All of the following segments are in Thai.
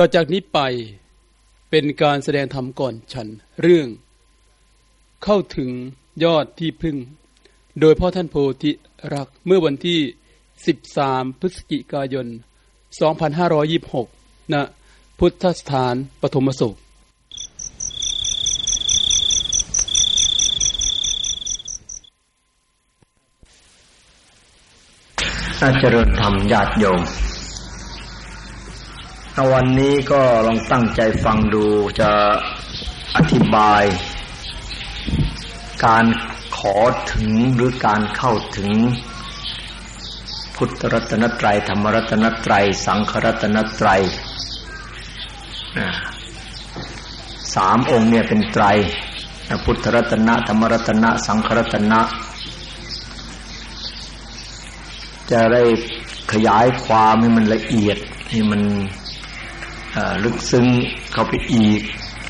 ต่อจากนี้ไปเป็นการแสดงธรรมก่อนฉันเรื่อง เข้าถึงยอดที่พึ่ง โดยพ่อท่านโพธิรักเมื่อวันที่ 13 พฤศจิกายน 2526ณพุทธสถานปฐมสุขอาจาริญธรรมญาติโยม วันนี้ก็ลองตั้งใจฟังดูจะอธิบาย การขอถึงหรือการเข้าถึง พุทธรัตนตรัยธรรมรัตนตรัย สังขรัตนตรัยสามองค์เนี่ยเป็นไตรพุทธรัตนะธรรมรัตนะ สังขรัตนะ จะได้ขยายความให้มันละเอียดให้มัน ลึกซึ้งเข้าไปอีก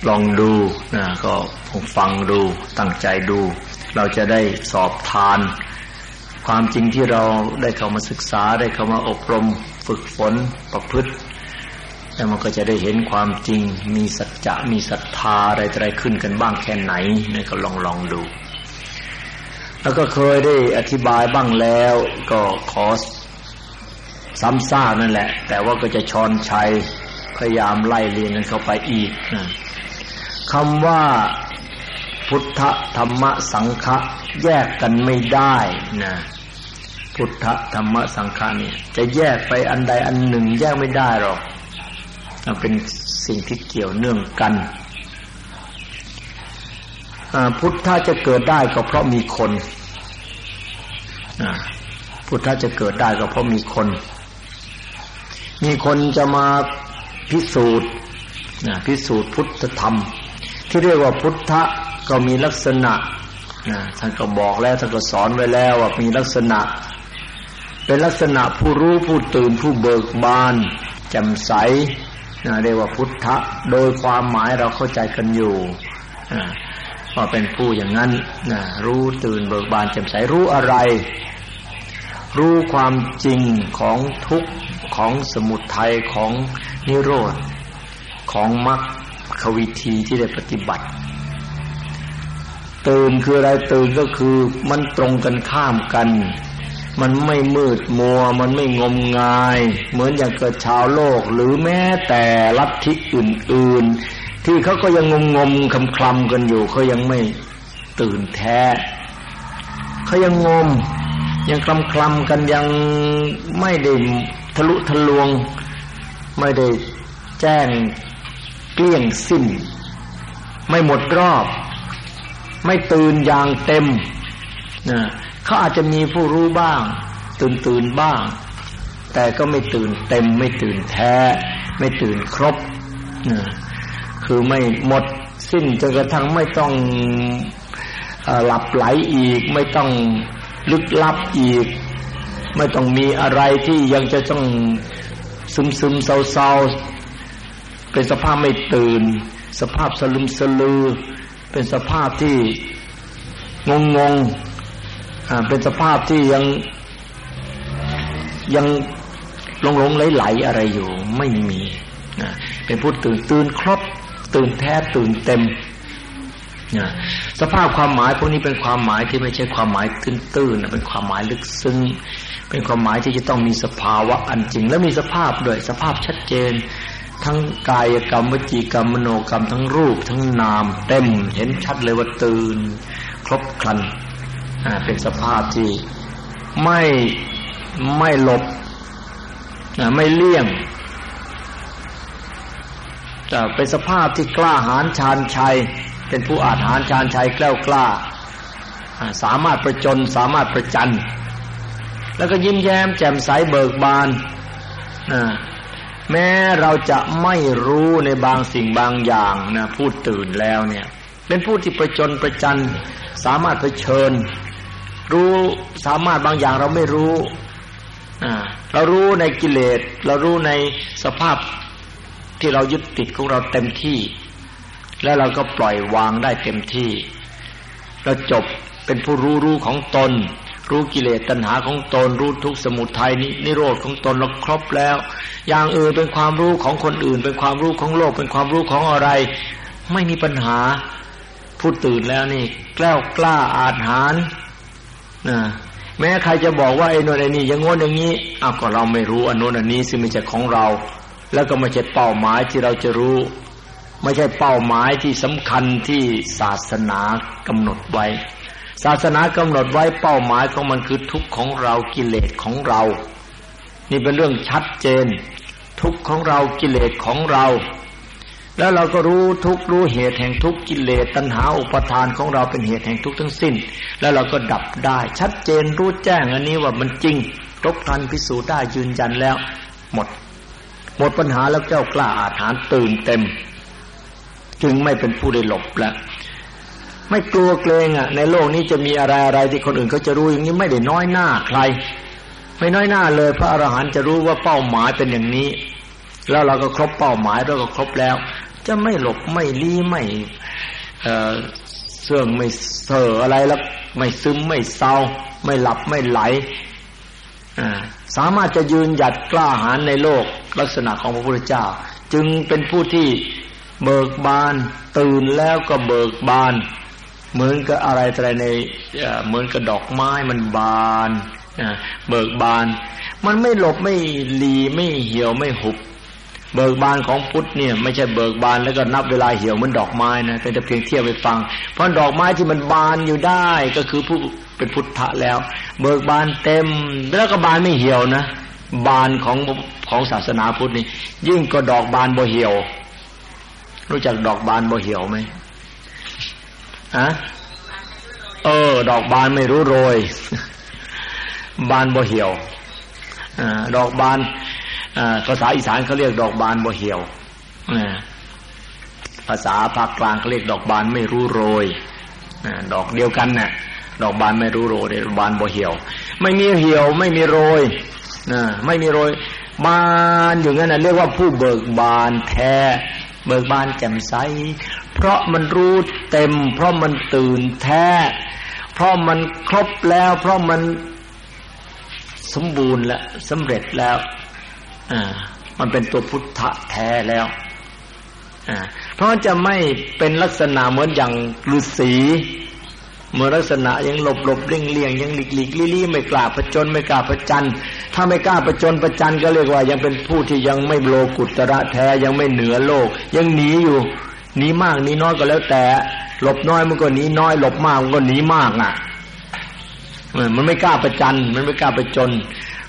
ลองดูนะก็ฟังดูตั้งใจดู เราจะได้สอบทาน ความจริงที่เราได้เข้ามาศึกษาได้เข้ามาอบรมฝึกฝนประพฤติแล้วมันก็จะได้เห็นความจริง มีสัจจะ มีศรัทธาอะไรอะไรขึ้นกันบ้างแค่ไหนนี่ก็ลองลองดู แล้วก็เคยได้อธิบายบ้างแล้ว ก็ขอซ้ำซากนั่นแหละ แต่ว่าก็จะชอนชัย พยายามไล่เรียงกันเข้าไปอีกนะคำว่าพุทธธรรมสังฆะแยกกันไม่ได้นะพุทธธรรมสังฆะนี่ยจะแยกไปอันใดอันหนึ่ง แยกไม่ได้หรอกมันเป็นสิ่งที่เกี่ยวเนื่องกันพุทธะจะเกิดได้ก็เพราะมีคนพุทธะจะเกิดได้ก็เพราะมีคน มีคนจะมา พิสูจน์พิสูจน์พุทธธรรม ที่เรียกว่าพุทธะก็มีลักษณะท่านก็บอกแล้วท่านก็สอนไว้แล้วว่ามีลักษณะ เป็นลักษณะผู้รู้ผู้ตื่นผู้เบิกบานแจ่มใสเรียกว่าพุทธะโดยความหมายเราเข้าใจกันอยู่ว่าเป็นผู้อย่างนั้นนะรู้ตื่นเบิกบานแจ่มใสรู้อะไร รู้ความจริงของทุกข์ของสมุทัยของนิโรธ ของมรรควิธีที่ได้ปฏิบัติ ตื่นคืออะไรตื่นก็คือมันตรงกันข้ามกัน มันไม่มืดมัว มันไม่งมงาย เหมือนอย่างเกิดชาวโลก หรือแม้แต่ลัทธิอื่น ๆ ที่เขาก็ยังงมงมคำคลำกันอยู่เขายังไม่ตื่นแท้เขายังงม ยังคลำคลำกันยังไม่ได้ทะลุทะลวง ไม่ได้แจ้งเกลี้ยงสิ้น ไม่หมดรอบ ไม่ตื่นอย่างเต็มนะเขาอาจจะมีผู้รู้บ้าง ตื่นตื่นบ้าง แต่ก็ไม่ตื่นเต็ม ไม่ตื่นแท้ ไม่ตื่นครบนะคือไม่หมดสิ้นจนกระทั่งไม่ต้องหลับไหลอีกไม่ต้อง ลึกลับอีก ไม่ต้องมีอะไรที่ยังจะต้องซึมซึมเศร้าเศร้าเป็นสภาพไม่ตื่น สภาพสลึมสลือ เป็นสภาพที่งงงงเป็นสภาพที่ยังยังหลงหลงไหลไหลอะไรอยู่ ไม่มีนะเป็นผู้ตื่นตื่นครบตื่นแท้ตื่นเต็ม นะสภาพความหมายพวกนี้เป็นความหมายที่ไม่ใช่ความหมายตื้นๆเป็นความหมายลึกซึ้ง เป็นความหมายที่จะต้องมีสภาวะอันจริง และมีสภาพด้วยสภาพชัดเจน ทั้งกายกรรมวจีกรรมมโนกรรมทั้งรูป ทั้งนามเต็มเห็นชัดเลยว่าตื่นครบครันเป็นสภาพที่ไม่ไม่หลบไม่เลี่ยงจะเป็นสภาพที่กล้าหาญชาญชัย เป็นผู้อาจหาญชาญชัยแกล้วกล้า สามารถประจนสามารถประจัน แล้วก็ยิ้มแย้มแจ่มใสเบิกบาน แม้เราจะไม่รู้ในบางสิ่งบางอย่างนะพูดตื่นแล้วเนี่ย เป็นผู้ที่ประจนประจัน สามารถเผชิญ รู้สามารถบางอย่างเราไม่รู้เรารู้ในกิเลส เรารู้ในสภาพที่เรายึดติดของเราเต็มที่ แล้วเราก็ปล่อยวางได้เต็มที่เราจบเป็นผู้รู้รู้ของตน รู้กิเลสตัณหาของตน รู้ทุกสมุทัยนินโรธของตนเราครบแล้ว อย่างอื่นเป็นความรู้ของคนอื่น เป็นความรู้ของโลก เป็นความรู้ของอะไร ไม่มีปัญหาพูดตื่นแล้วนี่กล้ากล้าอาถรรพ์นะแม้ใครจะบอกว่าไอ้นนไอ้นี่อย่างงนอย่างนี้อ้าวก็เราไม่รู้อันโน้นอันนี้ซึ่งไม่ใช่ของเรา แล้วก็ไม่ใช่เป้าหมายที่เราจะรู้ ไม่ใช่เป้าหมายที่สำคัญที่ศาสนากำหนดไว้ ศาสนากำหนดไว้เป้าหมายของมันคือทุกข์ของเรากิเลสของเรา นี่เป็นเรื่องชัดเจน ทุกข์ของเรากิเลสของเรา แล้วเราก็รู้ทุกรู้เหตุแห่งทุกกิเลสตัณหาอุปทานของเราเป็นเหตุแห่งทุกทั้งสิ้น แล้วเราก็ดับได้ ชัดเจนรู้แจ้งอันนี้ว่ามันจริงรบทันพิสูจน์ได้ยืนยันแล้ว หมด หมดปัญหาแล้วเจ้ากล้าอาถรรพ์ตื่นเต็ม จึงไม่เป็นผู้ได้หลบแล้วไม่กลัวเกรงอะ ในโลกนี้จะมีอะไรอะไรที่คนอื่นเขาจะรู้อย่างนี้ไม่ได้น้อยหน้าใคร ไม่น้อยหน้าเลย พระอรหันต์จะรู้ว่าเป้าหมายเป็นอย่างนี้ แล้วเราก็ครบเป้าหมายเราก็ครบแล้ว จะไม่หลบไม่ลี้ไม่เสื่องไม่เสออะไรแล้วไม่ซึมไม่เศร้า ไม่หลับไม่ไหลสามารถจะยืนหยัดกล้าหาญในโลกลักษณะของพระพุทธเจ้า จึงเป็นผู้ที่ เบิกบาน ตื่นแล้วก็เบิกบาน เหมือนกับอะไรอะไรในเหมือนกับดอกไม้มันบานเบิกบาน มันไม่หลบไม่หลีไม่เหี่ยวไม่หุบ เบิกบานของพุทธเนี่ย ไม่ใช่เบิกบานแล้วก็นับเวลาเหี่ยวเหมือนดอกไม้นะเป็นแต่เพียงเทียบไปฟัง เพราะดอกไม้ที่มันบานอยู่ได้ก็คือผู้เป็นพุทธะแล้ว เบิกบานเต็มแล้วก็บานไม่เหี่ยวนะบานของของศาสนาพุทธนี่ยิ่งก็ดอกบานบ่เหี่ยว รู้จักดอกบานบ่เหี่ยวไหมอะเออ ดอกบานไม่รู้โรย บานบ่เหี่ยวอดอกบานภาษาอีสานเขาเรียกดอกบานบ่เหี่ยวภาษาภาคกลางเขาเรียกดอกบานไม่รู้โรยดอกเดียวกันน่ะ ดอกบานไม่รู้โรยดอกบานบ่เหี่ยว ไม่มีเหี่ยว ไม่มีโรยนะไม่มีโรยบานอยู่งั้นนะเรียกว่าผู้เบิกบานแท้ เบิกบานแจ่มใส เพราะมันรู้เต็ม เพราะมันตื่นแท้ เพราะมันครบแล้ว เพราะมันสมบูรณ์แล้วสำเร็จแล้ว อ่า มันเป็นตัวพุทธะแท้แล้ว อ่า เพราะจะไม่เป็นลักษณะเหมือนอย่างฤาษี เมื่อลักษณะยังหลบหลบเลี่ยงเลี่ยงยังหลีกหลีกลี่ลี่ไม่กล้าประจนไม่กล้าประจันถ้าไม่กล้าประจนประจันก็เรียกว่า ยังเป็นผู้ที่ยังไม่โลกุตระแท้ยังไม่เหนือโลก ยังหนีอยู่หนีมากหนีน้อยก็แล้วแต่ หลบน้อยมันก็หนีน้อย หลบมากมันก็หนีมากอะมันไม่กล้าประจันมันไม่กล้าประจน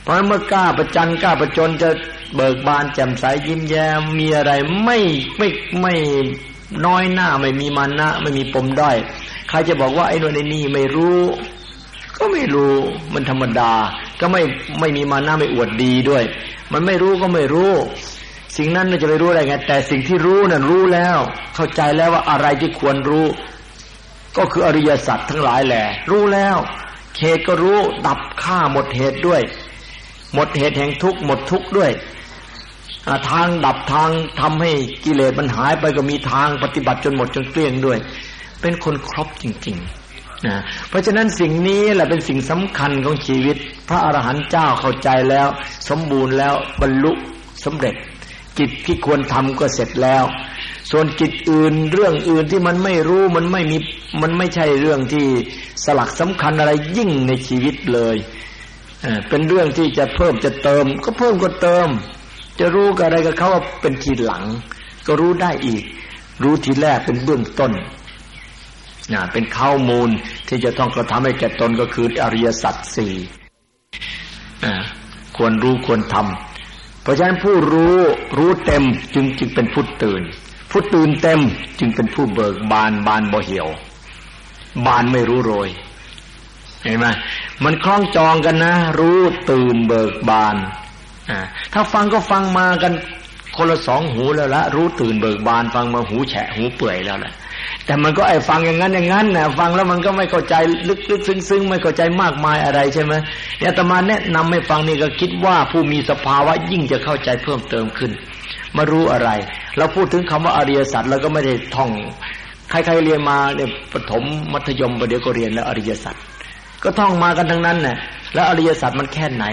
ราะเมื่อกล้าประจันกล้าประจนจะเบิกบานแจ่มใสยิ้มแย้มมีอะไรไม่ไม่ไม่ น้อยหน้าไม่มีมานะ ไม่มีปมด้อยใครจะบอกว่าไอ้นนไอ้นี่ไม่รู้ ก็ไม่รู้มันธรรมดา ก็ไม่ไม่มีมานะไม่อวดดีด้วย มันไม่รู้ก็ไม่รู้ สิ่งนั้นจะไปรู้อะไรไงแต่สิ่งที่รู้นั่นรู้แล้ว เข้าใจแล้วว่าอะไรที่ควรรู้ ก็คืออริยสัจทั้งหลายแหละ รู้แล้วเหตุก็รู้ดับฆ่าหมดเหตุด้วย หมดเหตุแห่งทุกข์หมดทุกข์ด้วย ทางดับทางทำให้กิเลสมันหายไปก็มีทางปฏิบัติจนหมดจนเกลี้ยงด้วย เป็นคนครบจริงๆนะเพราะฉะนั้นสิ่งนี้แหละเป็นสิ่งสำคัญของชีวิต พระอรหันต์เจ้าเข้าใจแล้ว สมบูรณ์แล้วบรรลุสำเร็จ กิจที่ควรทำก็เสร็จแล้ว ส่วนกิจอื่นเรื่องอื่นที่มันไม่รู้มันไม่มีมันไม่ใช่เรื่องที่สลักสำคัญอะไรยิ่งในชีวิตเลยเป็นเรื่องที่จะเพิ่มจะเติม ก็เพิ่มก็เติม จะรู้กับอะไรกับเขาว่าเป็นทีหลัง ก็รู้ได้อีก รู้ทีแรกเป็นเบื้องต้นนะเป็นข้อมูลที่จะต้องกระทำให้แก่ตนก็คืออริยสัจสี่ควรรู้ควรทำเพราะฉะนั้นผู้รู้รู้เต็มจึงจึงเป็นผู้ตื่น ผู้ตื่นเต็มจึงเป็นผู้เบิกบานบานบ่เหี่ยว บานไม่รู้โรยเห็นไหมมันคล้องจองกันนะ รู้ตื่นเบิกบาน ถ้าฟังก็ฟังมากันคนละสองหูแล้วละรู้ตื่นเบิกบานฟังมาหูแฉะหูเปื่อยแล้วแหละแต่มันก็ไอ้ฟังอย่างนั้นอย่างนั้นนะฟังแล้วมันก็ไม่เข้าใจลึกๆซึ้งๆไม่เข้าใจมากมายอะไรใช่ไหมเนี่ยตมาแนะนำให้ฟังนี่ก็คิดว่าผู้มีสภาวะยิ่งจะเข้าใจเพิ่มเติมขึ้น มารู้อะไร เราพูดถึงคำว่าอริยสัจเราก็ไม่ได้ท่องใครๆเรียนมาเนี่ยปฐมมัธยมประเดี๋ยวก็เรียนแล้วอริยสัจก็ท่องมากันทั้งนั้นน่ะแล้วอริยสัจมันแค่ไหน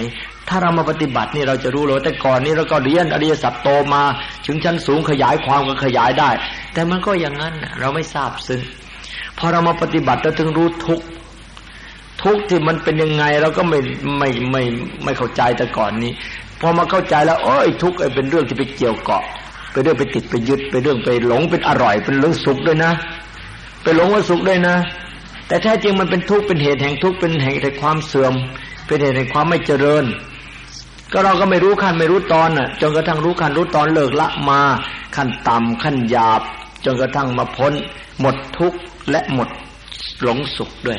ถ้าเรามาปฏิบัตินี่เราจะรู้เลยแต่ก่อนนี้เราก็เรียนอริยสัจโตมา ถึงชั้นสูงขยายความก็ขยายได้ แต่มันก็อย่างนั้นเราไม่ทราบซึ้งพอเรามาปฏิบัติเราถึงรู้ทุกทุกที่มันเป็นยังไงเราก็ไม่ไม่ไม่ไม่เข้าใจแต่ก่อนนี้พอมาเข้าใจแล้วโอ้ยทุกไอ้เป็นเรื่องที่ไปเกี่ยวเกาะไปเรื่องไปติดไปยึดไปเรื่องไปหลงเป็นอร่อย เป็นเรื่องสุขด้วยนะ ไปหลงว่าสุขด้วยนะ แต่แท้จริงมันเป็นทุกข์เป็นเหตุแห่งทุกข์เป็นเหตุแห่งความเสื่อม เป็นเหตุแห่งความไม่เจริญ ก็เราก็ไม่รู้ขั้นไม่รู้ตอนน่ะจนกระทั่งรู้ขั้นรู้ตอนเลิกละมา ขั้นต่ำขั้นหยาบ จนกระทั่งมาพ้น หมดทุกข์และหมดหลงสุขด้วย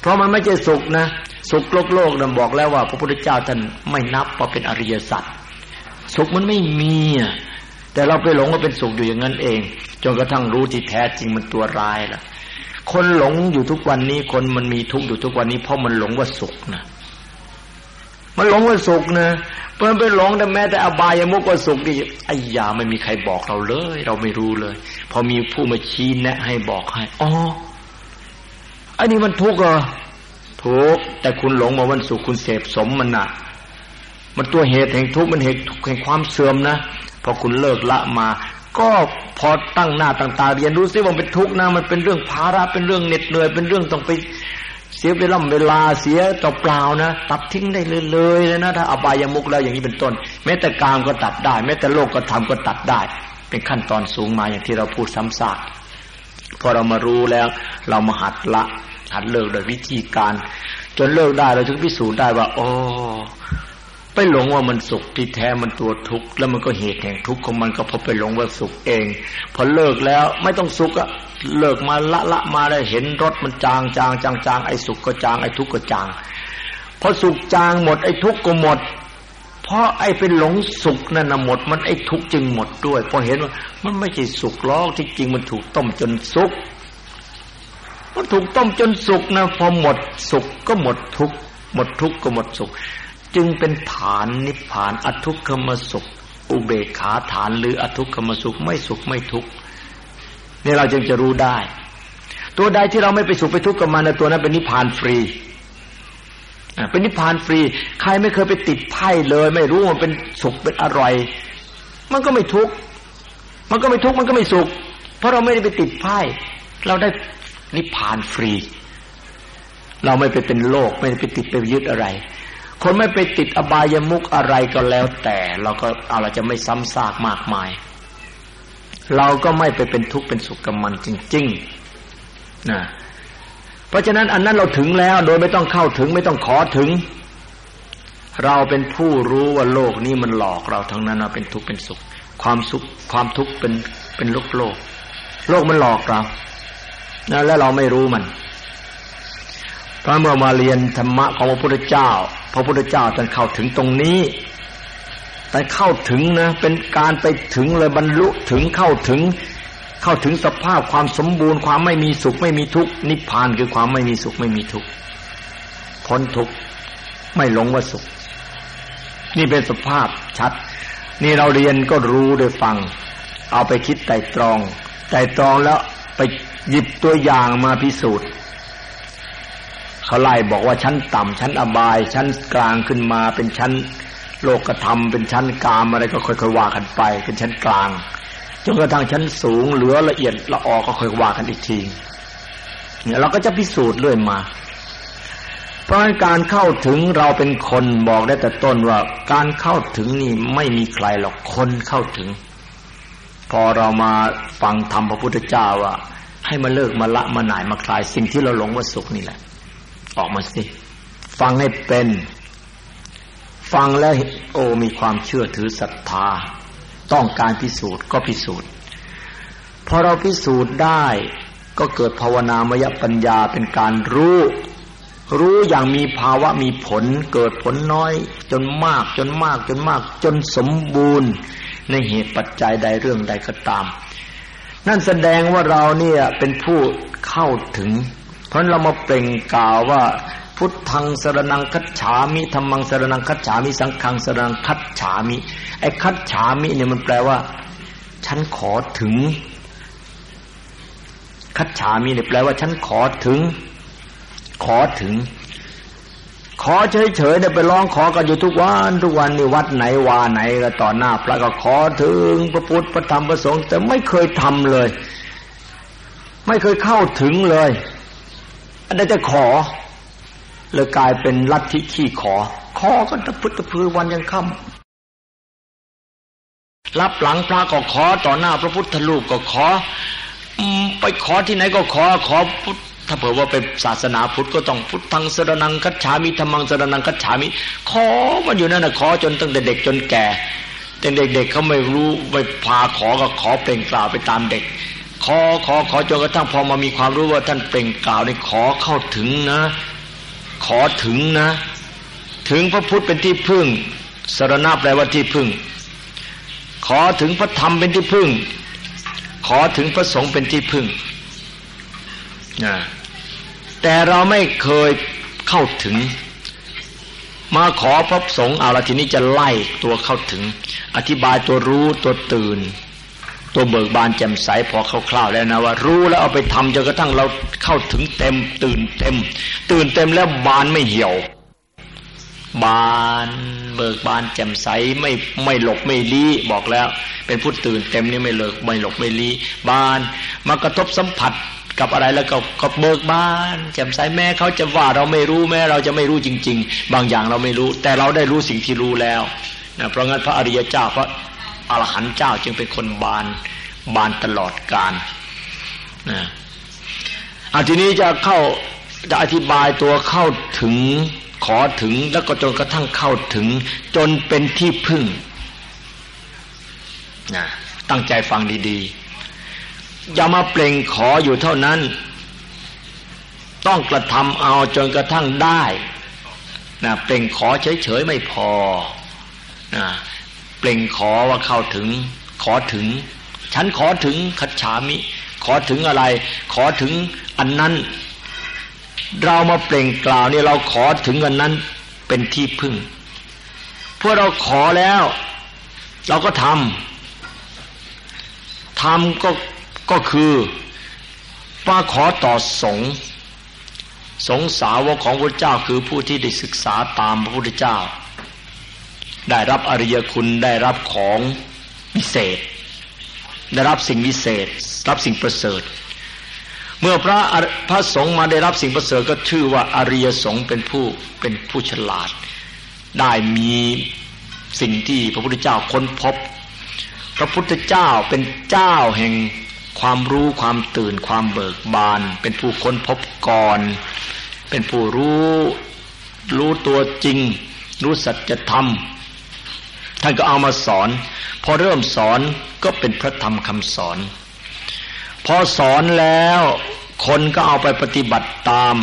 เพราะมันไม่ใช่สุขนะ สุขโลกโลกนะบอกแล้วว่า พระพุทธเจ้าท่านไม่นับว่าเป็นอริยสัจสุขมันไม่มีอะแต่เราไปหลงว่าเป็นสุขอยู่อย่างนั้นเอง จนกระทั่งรู้ที่แท้จริงมันตัวร้ายล่ะ คนหลงอยู่ทุกวันนี้คนมันมีทุกข์อยู่ทุกวันนี้เพราะมันหลงว่าสุขนะ มันหลงว่าสุขนะเพิ่นไปหลงแต่แม้แต่อบายมุกว่าสุขดิไอ้ยาไม่มีใครบอกเราเลย เราไม่รู้เลย พอมีผู้มาชี้แนะ ให้บอกให้อ๋ออันนี้มันทุกข์เหรอทุกข์แต่คุณหลงมาวันสุขคุณเสพสมมันนะมันตัวเหตุแห่งทุกข์มันเหตุแห่งความเสื่อมนะพอคุณเลิกละมา ก็พอตั้งหน้าตั้งตาเรียนรู้ซิว่าเป็นทุกข์นะมันเป็นเรื่องภาระเป็นเรื่องเหน็ดเหนื่อยเป็นเรื่องต้องไป เสียเวลาเวลาเสียต่อเปล่านะ ตัดทิ้งได้เลยเลยนะถ้าอบายามุกแล้วอย่างนี้เป็นต้น แม้แต่กามก็ตัดได้ แม้แต่โลกก็ทำก็ตัดได้ เป็นขั้นตอนสูงมาอย่างที่เราพูดซ้ำซากพอเรามารู้แล้ว เรามาหัดละ หัดเลิกโดยวิธีการ จนเลิกได้เราถึงพิสูจน์ได้ว่าอ๋อ ไปหลงว่ามันสุขที่แท้มันตัวทุกข์แล้วมันก็เหตุแห่งทุกข์ของมันก็พอไปหลงว่าสุขเอง พอเลิกแล้วไม่ต้องสุขอะเลิกมาละละมาได้เห็นรถมันจางจางจางจางไอ้สุขก็จางไอ้ทุกข์ก็จางพอสุขจางหมดไอ้ทุกข์ก็หมด เพราะไอ้เป็นหลงสุขนั่นนะหมด มันไอ้ทุกข์จึงหมดด้วยพอเห็นว่ามันไม่ใช่สุขล้อกที่จริงมันถูกต้มจนสุกมันถูกต้มจนสุกนะพอหมดสุขก็หมดทุกข์หมดทุกข์ก็หมดสุข จึงเป็นฐานนิพพานอทุกขมสุข อุเบกขาฐานหรืออทุกขมสุขไม่สุขไม่ทุกข์นี่เราจึงจะรู้ได้ ตัวใดที่เราไม่ไปสุขไปทุกข์กับมันตัวนั้นเป็นนิพพานฟรีเป็นนิพพานฟรี ใครไม่เคยไปติดไพ่เลย ไม่รู้มันเป็นสุขเป็นอร่อย มันก็ไม่ทุกข์มันก็ไม่ทุกข์มันก็ไม่สุข เพราะเราไม่ได้ไปติดไพ่เราได้นิพพานฟรี เราไม่ไปเป็นโลก ไม่ได้ไปติดไปยึดอะไร คนไม่ไปติดอบายมุกอะไรก็แล้วแต่เราก็เอาเราจะไม่ซ้ำซากมากมาย เราก็ไม่ไปเป็นทุกข์เป็นสุขกับมันจริงๆนะเพราะฉะนั้นอันนั้นเราถึงแล้วโดยไม่ต้องเข้าถึงไม่ต้องขอถึง เราเป็นผู้รู้ว่าโลกนี้มันหลอกเราทั้งนั้นเราเป็นทุกข์เป็นสุข ความสุขความทุกข์เป็นเป็นโลกโลก โลกมันหลอกเรานะแล้วเราไม่รู้มัน พระเมื่อมาเรียนธรรมะของพระพุทธเจ้า พระพุทธเจ้าท่านเข้าถึงตรงนี้แต่เข้าถึงนะเป็นการไปถึงเลยบรรลุถึงเข้าถึง เข้าถึงสภาพความสมบูรณ์ ความไม่มีสุขไม่มีทุกข์นิพพานคือความไม่มีสุขไม่มีทุกข์พ้นทุกข์ไม่หลงว่าสุข นี่เป็นสภาพชัด นี่เราเรียนก็รู้โดยฟัง เอาไปคิดไต่ตรองไต่ตรองแล้วไปหยิบตัวอย่างมาพิสูจน์ เขาไล่บอกว่าชั้นต่ำชั้นอบาย ชั้นกลางขึ้นมาเป็นชั้นโลกธรรม เป็นชั้นกามอะไรก็ค่อยๆว่ากันไปเป็นชั้นกลางจนกระทั่งชั้นสูงเหลือละเอียดละออก็ค่อยว่ากันอีกทีเนี่ยเราก็จะพิสูจน์เรื่อยมา เพราะการเข้าถึงเราเป็นคนบอกได้แต่ต้นว่าการเข้าถึงนี่ไม่มีใครหรอกคนเข้าถึง พอเรามาฟังธรรมพระพุทธเจ้าว่าให้มาเลิกมาละมาหน่ายมาคลายสิ่งที่เราหลงว่าสุขนี่แหละ ออกมาสิ ฟังให้เป็น ฟังแล้วโอ้มีความเชื่อถือศรัทธา ต้องการพิสูจน์ก็พิสูจน์พอเราพิสูจน์ได้ก็เกิดภาวนามยปัญญาเป็นการรู้ รู้อย่างมีภาวะมีผล เกิดผลน้อย จนมากจนมากจนมาก จนสมบูรณ์ ในเหตุปัจจัยใดเรื่องใดก็ตาม นั่นแสดงว่าเราเนี่ยเป็นผู้เข้าถึง ราะเรามาเปล่งกล่าวว่า พุทธังสรนังคัจฉามิธรรมังสรนังคัจฉามิสังฆังสรนังคัจฉามิไอ้คัจฉามิเนี่ยมันแปลว่า ฉันขอถึง คัจฉามิเนี่ยแปลว่าฉันขอถึง ขอถึง ขอเฉยๆเนี่ยไปร้องขอกันอยู่ทุกวันทุกวันนี่วัดไหนวาไหนก็ต่อหน้าพระก็ขอถึงพระพุทธพระธรรมพระสงฆ์แต่ไม่เคยทำเลย ไม่เคยเข้าถึงเลย อันนี้จะขอเลยกลายเป็นลัทธิขี้ขอ ขอกันตะพุทธพือวันยังค่ำรับหลังพระก็ขอต่อหน้าพระพุทธรูปก็ขอไปขอที่ไหนก็ขอขอพุทธถ้าเผื่อว่าเป็นศาสนาพุทธก็ต้องพุทธังสรนังคัจฉามิธรรมังสรนังคัจฉามิ ขอมันอยู่นั่นนะขอจนตั้งแต่เด็กจนแก่แต่เด็กๆเขาไม่รู้ไม่พาขอก็ขอเปล่งกล่าวไปตามเด็ก ขอขอขอจนกระทั่งพอมามีความรู้ว่าท่านเปล่งกล่าวในขอเข้าถึงนะ ขอถึงนะ ถึงพระพุทธเป็นที่พึ่งสารณะแปลว่าที่พึ่ง ขอถึงพระธรรมเป็นที่พึ่ง ขอถึงพระสงฆ์เป็นที่พึ่งนะแต่เราไม่เคยเข้าถึง มาขอพระสงฆ์เอาละทีนี้จะไล่ตัวเข้าถึง อธิบายตัวรู้ตัวตื่น ตัวเบิกบานแจ่มใสพอคร่าวๆแล้วนะว่า รู้แล้วเอาไปทำจนกระทั่งเราเข้าถึงเต็ม ตื่นเต็ม ตื่นเต็มแล้วบานไม่เหี่ยว บานเบิกบานแจ่มใสไม่ไม่หลบไม่ลี้บอกแล้ว เป็นผู้ตื่นเต็มนี่ไม่เลิกไม่หลบไม่ลี้บานมากระทบสัมผัสกับอะไรแล้วก็ก็เบิกบานแจ่มใสแม้เขาจะว่าเราไม่รู้แม้เราจะไม่รู้จริง ๆ บางอย่างเราไม่รู้ แต่เราได้รู้สิ่งที่รู้แล้วนะเพราะงั้นพระอริยเจ้าพระ อรหันต์เจ้าจึงเป็นคนบานบานตลอดกาลนะอาทีนี้จะเข้าจะอธิบายตัวเข้าถึงขอถึงแล้วก็จนกระทั่งเข้าถึง จนเป็นที่พึ่งนะตั้งใจฟังดีๆอย่ามาเปล่งขออยู่เท่านั้น ต้องกระทำเอาจนกระทั่งได้นะเปล่งขอเฉยๆไม่พอนะ เปล่งขอว่าเข้าถึง ขอถึง ฉันขอถึงขัดฉามิ ขอถึงอะไร ขอถึงอันนั้น เรามาเปล่งกล่าวนี่เราขอถึงอันนั้นเป็นที่พึ่งเพื่อเราขอแล้ว เราก็ทำทำก็ก็คือมาขอต่อสงสงสาวกของพระเจ้าคือผู้ที่ได้ศึกษาตามพระพุทธเจ้า ได้รับอริยคุณได้รับของวิเศษ ได้รับสิ่งวิเศษ รับสิ่งประเสริฐ เมื่อพระพระสงฆ์มาได้รับสิ่งประเสริฐก็ชื่อว่าอริยสงฆ์เป็นผู้เป็นผู้ฉลาด ได้มีสิ่งที่พระพุทธเจ้าค้นพบ พระพุทธเจ้าเป็นเจ้าแห่งความรู้ความตื่นความเบิกบาน เป็นผู้ค้นพบก่อน เป็นผู้รู้รู้ตัวจริง รู้สัจธรรม ท่านก็เอามาสอน พอเริ่มสอนก็เป็นพระธรรมคำสอน พอสอนแล้วคนก็เอาไปปฏิบัติตาม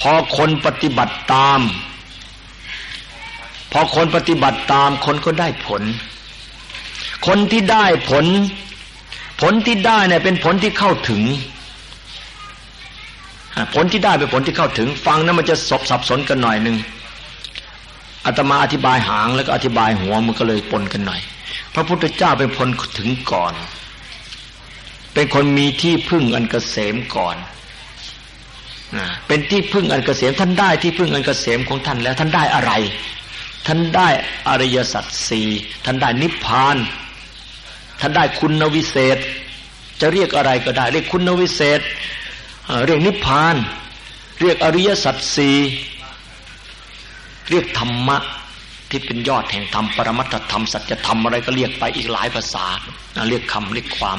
พอคนปฏิบัติตาม พอคนปฏิบัติตามคนก็ได้ผล คนที่ได้ผล ผลที่ได้เนี่ยเป็นผลที่เข้าถึงผลที่ได้เป็นผลที่เข้าถึงฟังนั้นมันจะสบสับสนกันหน่อยหนึ่ง อาตมาอธิบายหางแล้วก็อธิบายหัวมันก็เลยปนกันหน่อย พระพุทธเจ้าเป็นผลถึงก่อน เป็นคนมีที่พึ่งอันเกษมก่อนเป็นที่พึ่งอันเกษมท่านได้ที่พึ่งอันเกษมของท่านแล้วท่านได้อะไร ท่านได้อริยสัจสี่ท่านได้นิพพาน ท่านได้คุณวิเศษ จะเรียกอะไรก็ได้ เรียกคุณวิเศษเรียกนิพพาน เรียกอริยสัจสี่ เรียกธรรมะที่เป็นยอดแห่งธรรมปรมัตถธรรมสัจธรรมอะไรก็เรียกไปอีกหลายภาษา เรียกคำเรียกความ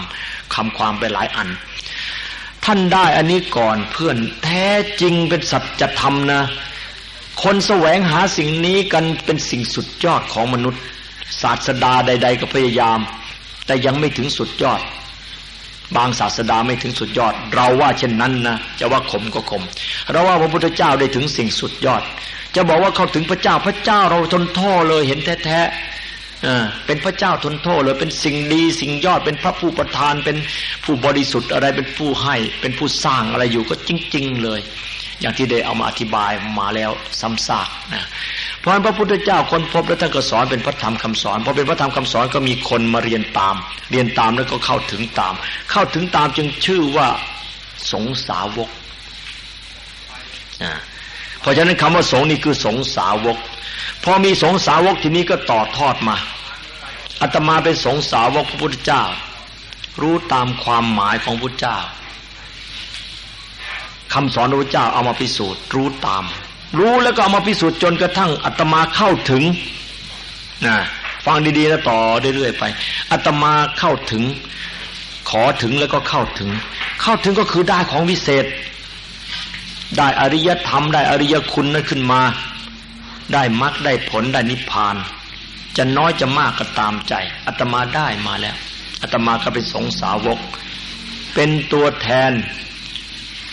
คำความไปหลายอัน ท่านได้อันนี้ก่อนเพื่อนแท้จริงเป็นสัจธรรมนะ คนแสวงหาสิ่งนี้กันเป็นสิ่งสุดยอดของมนุษย์ ศาสดาใด ๆ ก็พยายาม แต่ยังไม่ถึงสุดยอด บางศาสดาไม่ถึงสุดยอด เราว่าเช่นนั้นนะจะว่าข่มก็ข่มเราว่าพระพุทธเจ้าได้ถึงสิ่งสุดยอด จะบอกว่าเขาถึงพระเจ้าพระเจ้าเราทนท่อเลยเห็นแท้ๆเป็นพระเจ้าทนโทษเลยเป็นสิ่งดีสิ่งยอดเป็นพระผู้ประทานเป็นผู้บริสุทธิ์อะไรเป็นผู้ให้ เป็นผู้สร้างอะไรอยู่ก็จริง ๆ เลย อย่างที่ได้เอามาอธิบายมาแล้วซ้ำซากนะเพราะพระพุทธเจ้าคนพบแล้วท่านก็สอนเป็นพระธรรมคำสอนพอเป็นพระธรรมคำสอนก็มีคนมาเรียนตาม เรียนตามแล้วก็เข้าถึงตาม เข้าถึงตามจึงชื่อว่าสงสาวกเพราะฉะนั้นคำว่าสงนี่คือสงสาวก พอมีสงสาวกทีนี้ก็ต่อทอดมาอาตมาเป็นสงสาวกพระพุทธเจ้า รู้ตามความหมายของพระเจ้า คำสอนพระเจ้าเอามาพิสูจน์รู้ตาม รู้แล้วก็เอามาพิสูจน์จนกระทั่งอาตมาเข้าถึงนะฟังดีๆแล้วต่อเรื่อยๆไปอาตมาเข้าถึง ขอถึงแล้วก็เข้าถึง เข้าถึงก็คือได้ของวิเศษ ได้อริยธรรม ได้อริยคุณนั้นขึ้นมา ได้มรรคได้ผลได้นิพพาน จะน้อยจะมากก็ตามใจอาตมาได้มาแล้วอาตมาก็เป็นสงสาวก เป็นตัวแทน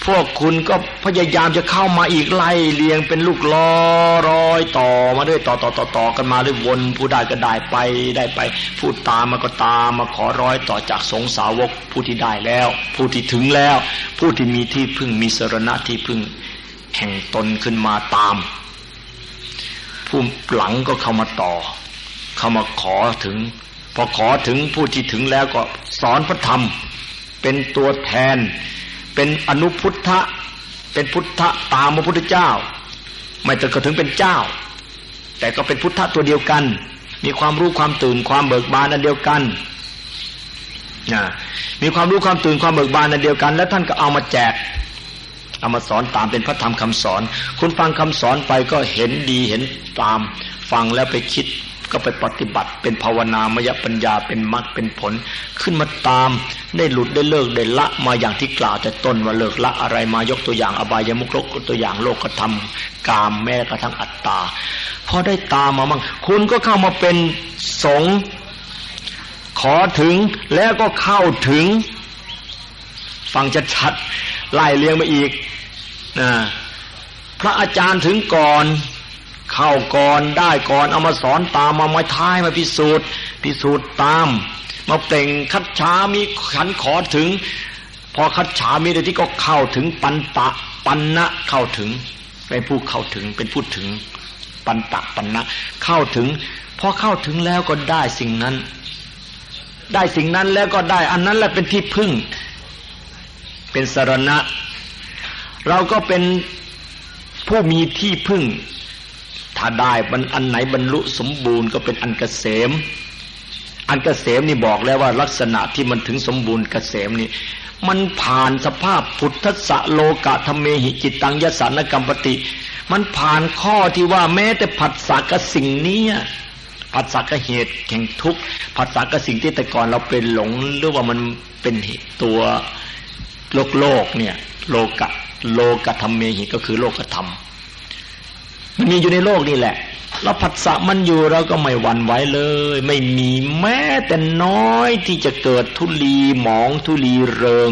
พวกคุณก็พยายามจะเข้ามาอีกไล่เลียงเป็นลูกล้อร้อยต่อมาด้วยต่อต่อต่อต่อกันมาด้วยวนผู้ได้ก็ได้ไปได้ไป พูดตามมาก็ตามมาขอร้อยต่อจากสงสาวกผู้ที่ได้แล้ว ผู้ที่ถึงแล้ว ผู้ที่มีที่พึ่งมีสรณะที่พึ่งแห่งตนขึ้นมาตาม ผู้หลังก็เข้ามาต่อ เข้ามาขอถึง พอขอถึงผู้ที่ถึงแล้วก็สอนพระธรรม เป็นตัวแทน เป็นอนุพุทธะเป็นพุทธะตามพระพุทธเจ้า ไม่ต้องถึงเป็นเจ้า แต่ก็เป็นพุทธะตัวเดียวกัน มีความรู้ความตื่นความเบิกบานอันเดียวกันนะมีความรู้ความตื่นความเบิกบานอันเดียวกัน แล้วท่านก็เอามาแจกเอามาสอนตามเป็นพระธรรมคำสอน คุณฟังคำสอนไปก็เห็นดีเห็นตาม ฟังแล้วไปคิด ก็ไปปฏิบัติ เป็นภาวนามยปัญญาเป็นมรรคเป็นผล ขึ้นมาตามได้หลุดได้เลิกได้ละมาอย่างที่กล่าวแต่ต้นว่าเลิกละอะไรมายกตัวอย่างอบายมุกลกตัวอย่างโลกธรรมกามแม้กระทั่งอัตตาพอได้ตามมามั่งคุณก็เข้ามาเป็นสงขอถึงแล้วก็เข้าถึง ฟังชัดๆไล่เลียงมาอีกนะพระอาจารย์ถึงก่อน เข้าก่อนได้ก่อนเอามาสอนตามมามาท้ายมาพิสูจน์ พิสูจน์ตาม มาเปล่งคัดชามีขันขอถึง พอคัดฉามีแต่ที่ก็เข้าถึงปันตะปันนะเข้าถึงเป็นผู้เข้าถึงเป็นผู้ถึงปันตะปันนะเข้าถึงพอเข้าถึงแล้วก็ได้สิ่งนั้น ได้สิ่งนั้นแล้วก็ได้อันนั้นแหละเป็นที่พึ่ง เป็นสารณะ เราก็เป็นผู้มีที่พึ่ง ถ้าได้มันอันไหนบรรลุสมบูรณ์ก็เป็นอันกเกษม อันกเกษมนี่บอกแล้วว่าลักษณะที่มันถึงสมบูรณ์เกษมนี่ มันผ่านสภาพพุทธะโลกะธรรมเมหิจิตตังยสานกรรมปติมันผ่านข้อที่ว่าแม้แต่ผัสสะกับสิ่งนี้ผัสสะกับเหตุแห่งทุกข์ผัสสะกับสิ่งที่แต่ก่อนเราเป็นหลงหรือว่ามันเป็นตัวโลกโลกเนี่ย โลกะโลกธรรมเมหิก็คือโลกธรรม มันมีอยู่ในโลกนี่แหละเราผัสสะมันอยู่เราก็ไม่หวั่นไหวเลย ไม่มีแม้แต่น้อยที่จะเกิดทุลีหมองทุลีเริง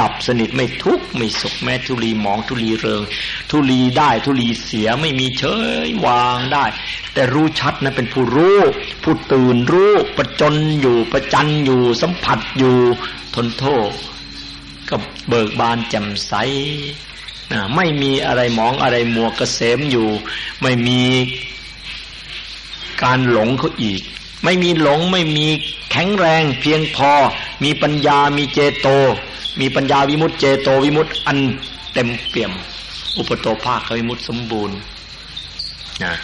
ดับสนิทไม่ทุกข์ไม่สุขแม้ทุลีหมองทุลีเริง ทุลีได้ทุลีเสียไม่มีเฉยวางได้ แต่รู้ชัดนะเป็นผู้รู้ผู้ตื่นรู้ประจนอยู่ประจันอยู่ สัมผัสอยู่ทนโทษก็เบิกบานแจ่มใส ไม่มีอะไรมองอะไรมัวกเกษมอยู่ ไม่มีการหลงเขาอีก ไม่มีหลงไม่มีแข็งแรงเพียงพอ มีปัญญามีเจโต มีปัญญาวิมุตเจโตวิมุตอันเต็มเปี่ยม อุปโตภาควิมุตสมบูรณ์นะ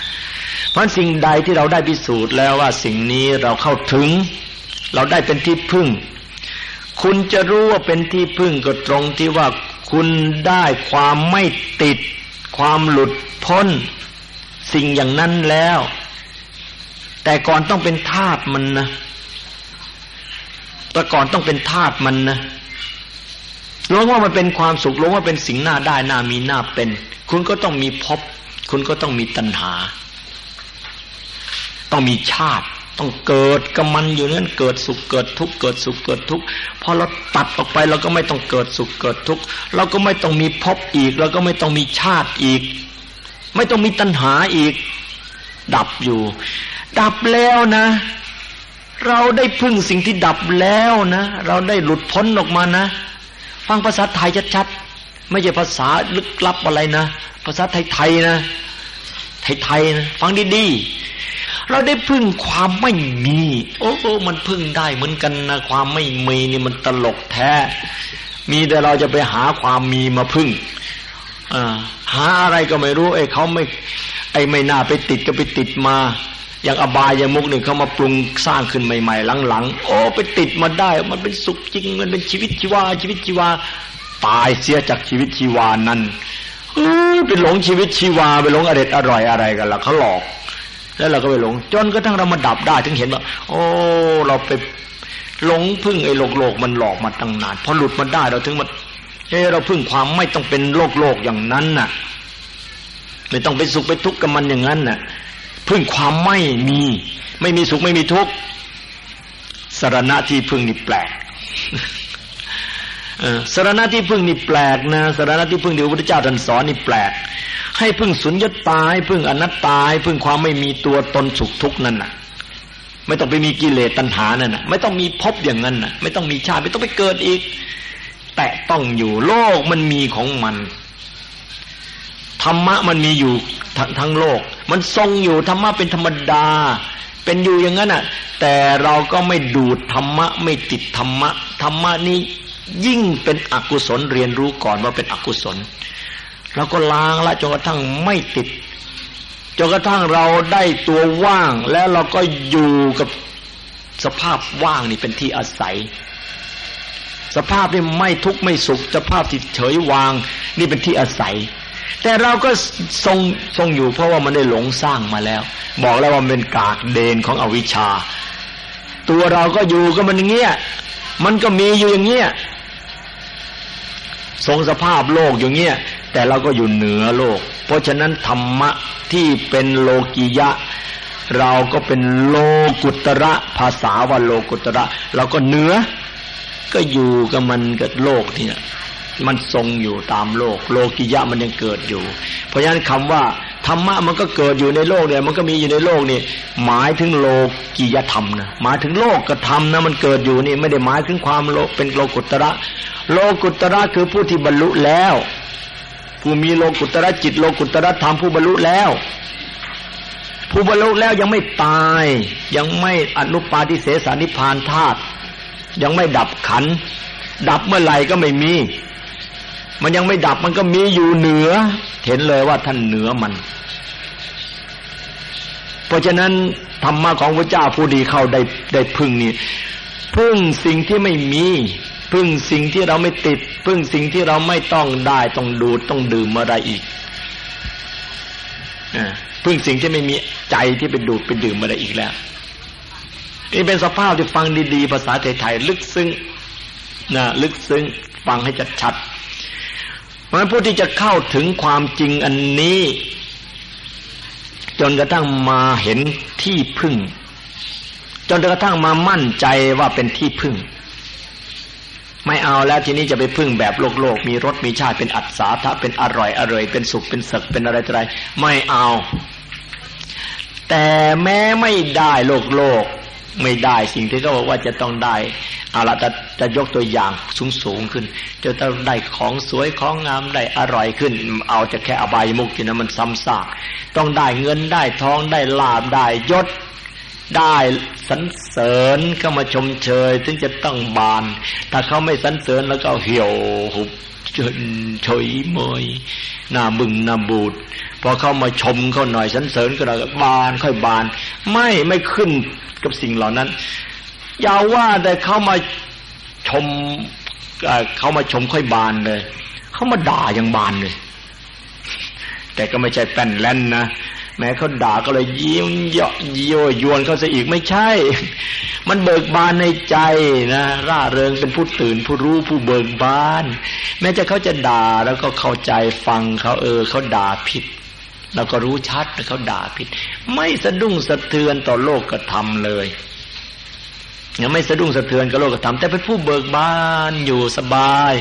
เพราะสิ่งใดที่เราได้พิสูจน์แล้วว่าสิ่งนี้เราเข้าถึง เราได้เป็นที่พึ่ง คุณจะรู้ว่าเป็นที่พึ่งก็ตรงที่ว่า คุณได้ความไม่ติด ความหลุดพ้น สิ่งอย่างนั้นแล้ว แต่ก่อนต้องเป็นทาตมันนะแต่ก่อนต้องเป็นทาตมันนะหลงว่ามันเป็นความสุขหลงว่าเป็นสิ่งหน้าได้หน้ามีหน้าเป็น คุณก็ต้องมีพบ คุณก็ต้องมีตัณหา ต้องมีชาติ ต้องเกิดกับมันอยู่นั้นเกิดสุขเกิดทุกข์เกิดสุขเกิดทุกข์พอเราตัดออกไปเราก็ไม่ต้องเกิดสุขเกิดทุกข์เราก็ไม่ต้องมีพบอีกเราก็ไม่ต้องมีชาติอีก ไม่ต้องมีตัณหาอีก ดับอยู่ ดับแล้วนะ เราได้พึ่งสิ่งที่ดับแล้วนะ เราได้หลุดพ้นออกมานะ ฟังภาษาไทยชัดๆไม่ใช่ภาษาลึกลับอะไรนะ ภาษาไทยๆนะไทยๆนะฟังดีๆ เราได้พึ่งความไม่มี โอ้โอ้มันพึ่งได้เหมือนกันนะความไม่มีนี่มันตลกแท้ มีแต่เราจะไปหาความมีมาพึ่งหาอะไรก็ไม่รู้ไอ้เขาไม่ ไอ้ไม่น่าไปติดก็ไปติดมา อย่างอบายยมุกนี่เขามาปรุงสร้างขึ้นใหม่ ๆ หลังๆโอ้ไปติดมาได้ มันเป็นสุขจริงมันเป็นชีวิตชีวา ชีวิตชีวา ตายเสียจากชีวิตชีวานั้นเออไปหลงชีวิตชีวาไปหลงอร็ดอร่อยอะไรกันล่ะเขาหลอก แล้วเราก็ไปหลง จนกระทั่งเรามาดับได้ถึงเห็นว่า โอ้เราไปหลงพึ่งไอ้โลกโลกมันหลอกมาตั้งนานพอหลุดมาได้เราถึงมาเฮ้เราพึ่งความไม่ต้องเป็นโลกโลกอย่างนั้นน่ะ ไม่ต้องไปสุขไปทุกข์กับมันอย่างนั้นน่ะ พึ่งความไม่มี ไม่มีสุขไม่มีทุกข์สารณะที่พึ่งนี่แปลก สารณะที่พึ่งนี่แปลกนะสารณะที่พึ่งที่พระพุทธเจ้าท่านสอนนี่แปลก ให้พึ่งสุญญตาให้พึ่งอนัตตาให้พึ่งความไม่มีตัวตนสุขทุกข์นั่นน่ะ ไม่ต้องไปมีกิเลสตัณหานั่นน่ะ ไม่ต้องมีภพอย่างนั้นน่ะ ไม่ต้องมีชาติไม่ต้องไปเกิดอีก แตะต้องอยู่โลกมันมีของมันธรรมะมันมีอยู่ทั้งทั้งโลก มันทรงอยู่ธรรมะเป็นธรรมดา เป็นอยู่อย่างนั้นอะ แต่เราก็ไม่ดูดธรรมะ ไม่ติดธรรมะธรรมะนี้ ยิ่งเป็นอกุศลเรียนรู้ก่อนว่าเป็นอกุศลเราก็ล้างละจนกระทั่งไม่ติดจนกระทั่งเราได้ตัวว่าง แล้วเราก็อยู่กับสภาพว่างนี่เป็นที่อาศัย สภาพที่ไม่ทุกข์ไม่สุข สภาพที่เฉยวาง นี่เป็นที่อาศัย แต่เราก็ทรงทรงอยู่เพราะว่ามันได้หลงสร้างมาแล้ว บอกแล้วว่าเป็นกากเดนของอวิชชา ตัวเราก็อยู่ก็มันอย่างเงี้ยมันก็มีอยู่อย่างเงี้ย ทรงสภาพโลกอย่างเงี้ยแต่เราก็อยู่เหนือโลก เพราะฉะนั้นธรรมะที่เป็นโลกียะ เราก็เป็นโลกุตระภาษาว่าโลกุตระ เราก็เหนือก็อยู่กับมันกับโลกเนี่ยมันทรงอยู่ตามโลก โลกิยะมันยังเกิดอยู่ เพราะฉะนั้นคำว่า ธรรมะมันก็เกิดอยู่ในโลกเนี่ย มันก็มีอยู่ในโลกนี่หมายถึงโลกิยธรรมนะหมายถึงโลกกระทำนะมันเกิดอยู่นี่ไม่ได้หมายถึงความโลเป็นโลกุตระ โลกุตระคือผู้ที่บรรลุแล้ว ผู้มีโลกุตระจิตโลกุตระธรรมผู้บรรลุแล้ว ผู้บรรลุแล้วยังไม่ตาย ยังไม่อนุปาทิเสสานิพานธาตุยังไม่ดับขัน ดับเมื่อไหร่ก็ไม่มี มันยังไม่ดับมันก็มีอยู่เหนือ เห็นเลยว่าท่านเหนือมัน เพราะฉะนั้นธรรมะของพระเจ้าผู้ดีเข้าได้ได้พึ่งนี่พึ่งสิ่งที่ไม่มีพึ่งสิ่งที่เราไม่ติด พึ่งสิ่งที่เราไม่ต้องได้ต้องดูต้องดื่มอะไรอีกพึ่งสิ่งที่ไม่มีใจที่ไปดูดไปดื่มอะไรอีกแล้วนี่เป็นสภาพที่ฟังดีๆ ภาษาไทยๆลึกซึ้งนะลึกซึ้งฟังให้ชัดๆ เพราะฉะนั้นผู้ที่จะเข้าถึงความจริงอันนี้ จนกระทั่งมาเห็นที่พึ่ง จนกระทั่งมามั่นใจว่าเป็นที่พึ่ง ไม่เอาแล้วทีนี้จะไปพึ่งแบบโลกโลกมีรสมีชาติเป็นอัศาทะเป็นอร่อยอร่อยเป็นสุขเป็นสักเป็นอะไรอะไรไม่เอา แต่แม้ไม่ได้โลกโลกไม่ได้สิ่งที่เขาบอกว่าจะต้องได้ เอาละจะจะยกตัวอย่างสูงสูงขึ้นจะต้องได้ของสวยของงามได้อร่อยขึ้น เอาจะแค่อบายมุกที่นั้นมันซ้ำซากต้องได้เงินได้ทองได้ลาบได้ยศได้สรรเสริญเข้ามาชมเชยถึงจะต้องบาน ถ้าเขาไม่สรรเสริญแล้วก็เหี่ยวหุบเฉยเมยหน้าบึงหน้าบูดพอเข้ามาชมเขาหน่อยสรรเสริญก็ได้บานค่อยบาน ไม่ไม่ขึ้นกับสิ่งเหล่านั้น อย่าว่าแต่เขามาชมเขามาชมค่อยบานเลย เขามาด่ายังบานเลย แต่ก็ไม่ใช่แป้นแล่นนะแม้เขาด่าก็เลยยิ้มเยาะโยยวนเขาซะอีกไม่ใช่ มันเบิกบานในใจนะร่าเริงเป็นผู้ตื่นผู้รู้ผู้เบิกบาน แม้จะเขาจะด่าแล้วก็เข้าใจฟังเขาเออเขาด่าผิดเราก็รู้ชัดเขาด่าผิด ไม่สะดุ้งสะเทือนต่อโลกกระทำเลย ยังไม่สะดุ้งสะเทือนกับโลกกระทำแต่เป็นผู้เบิกบานอยู่สบาย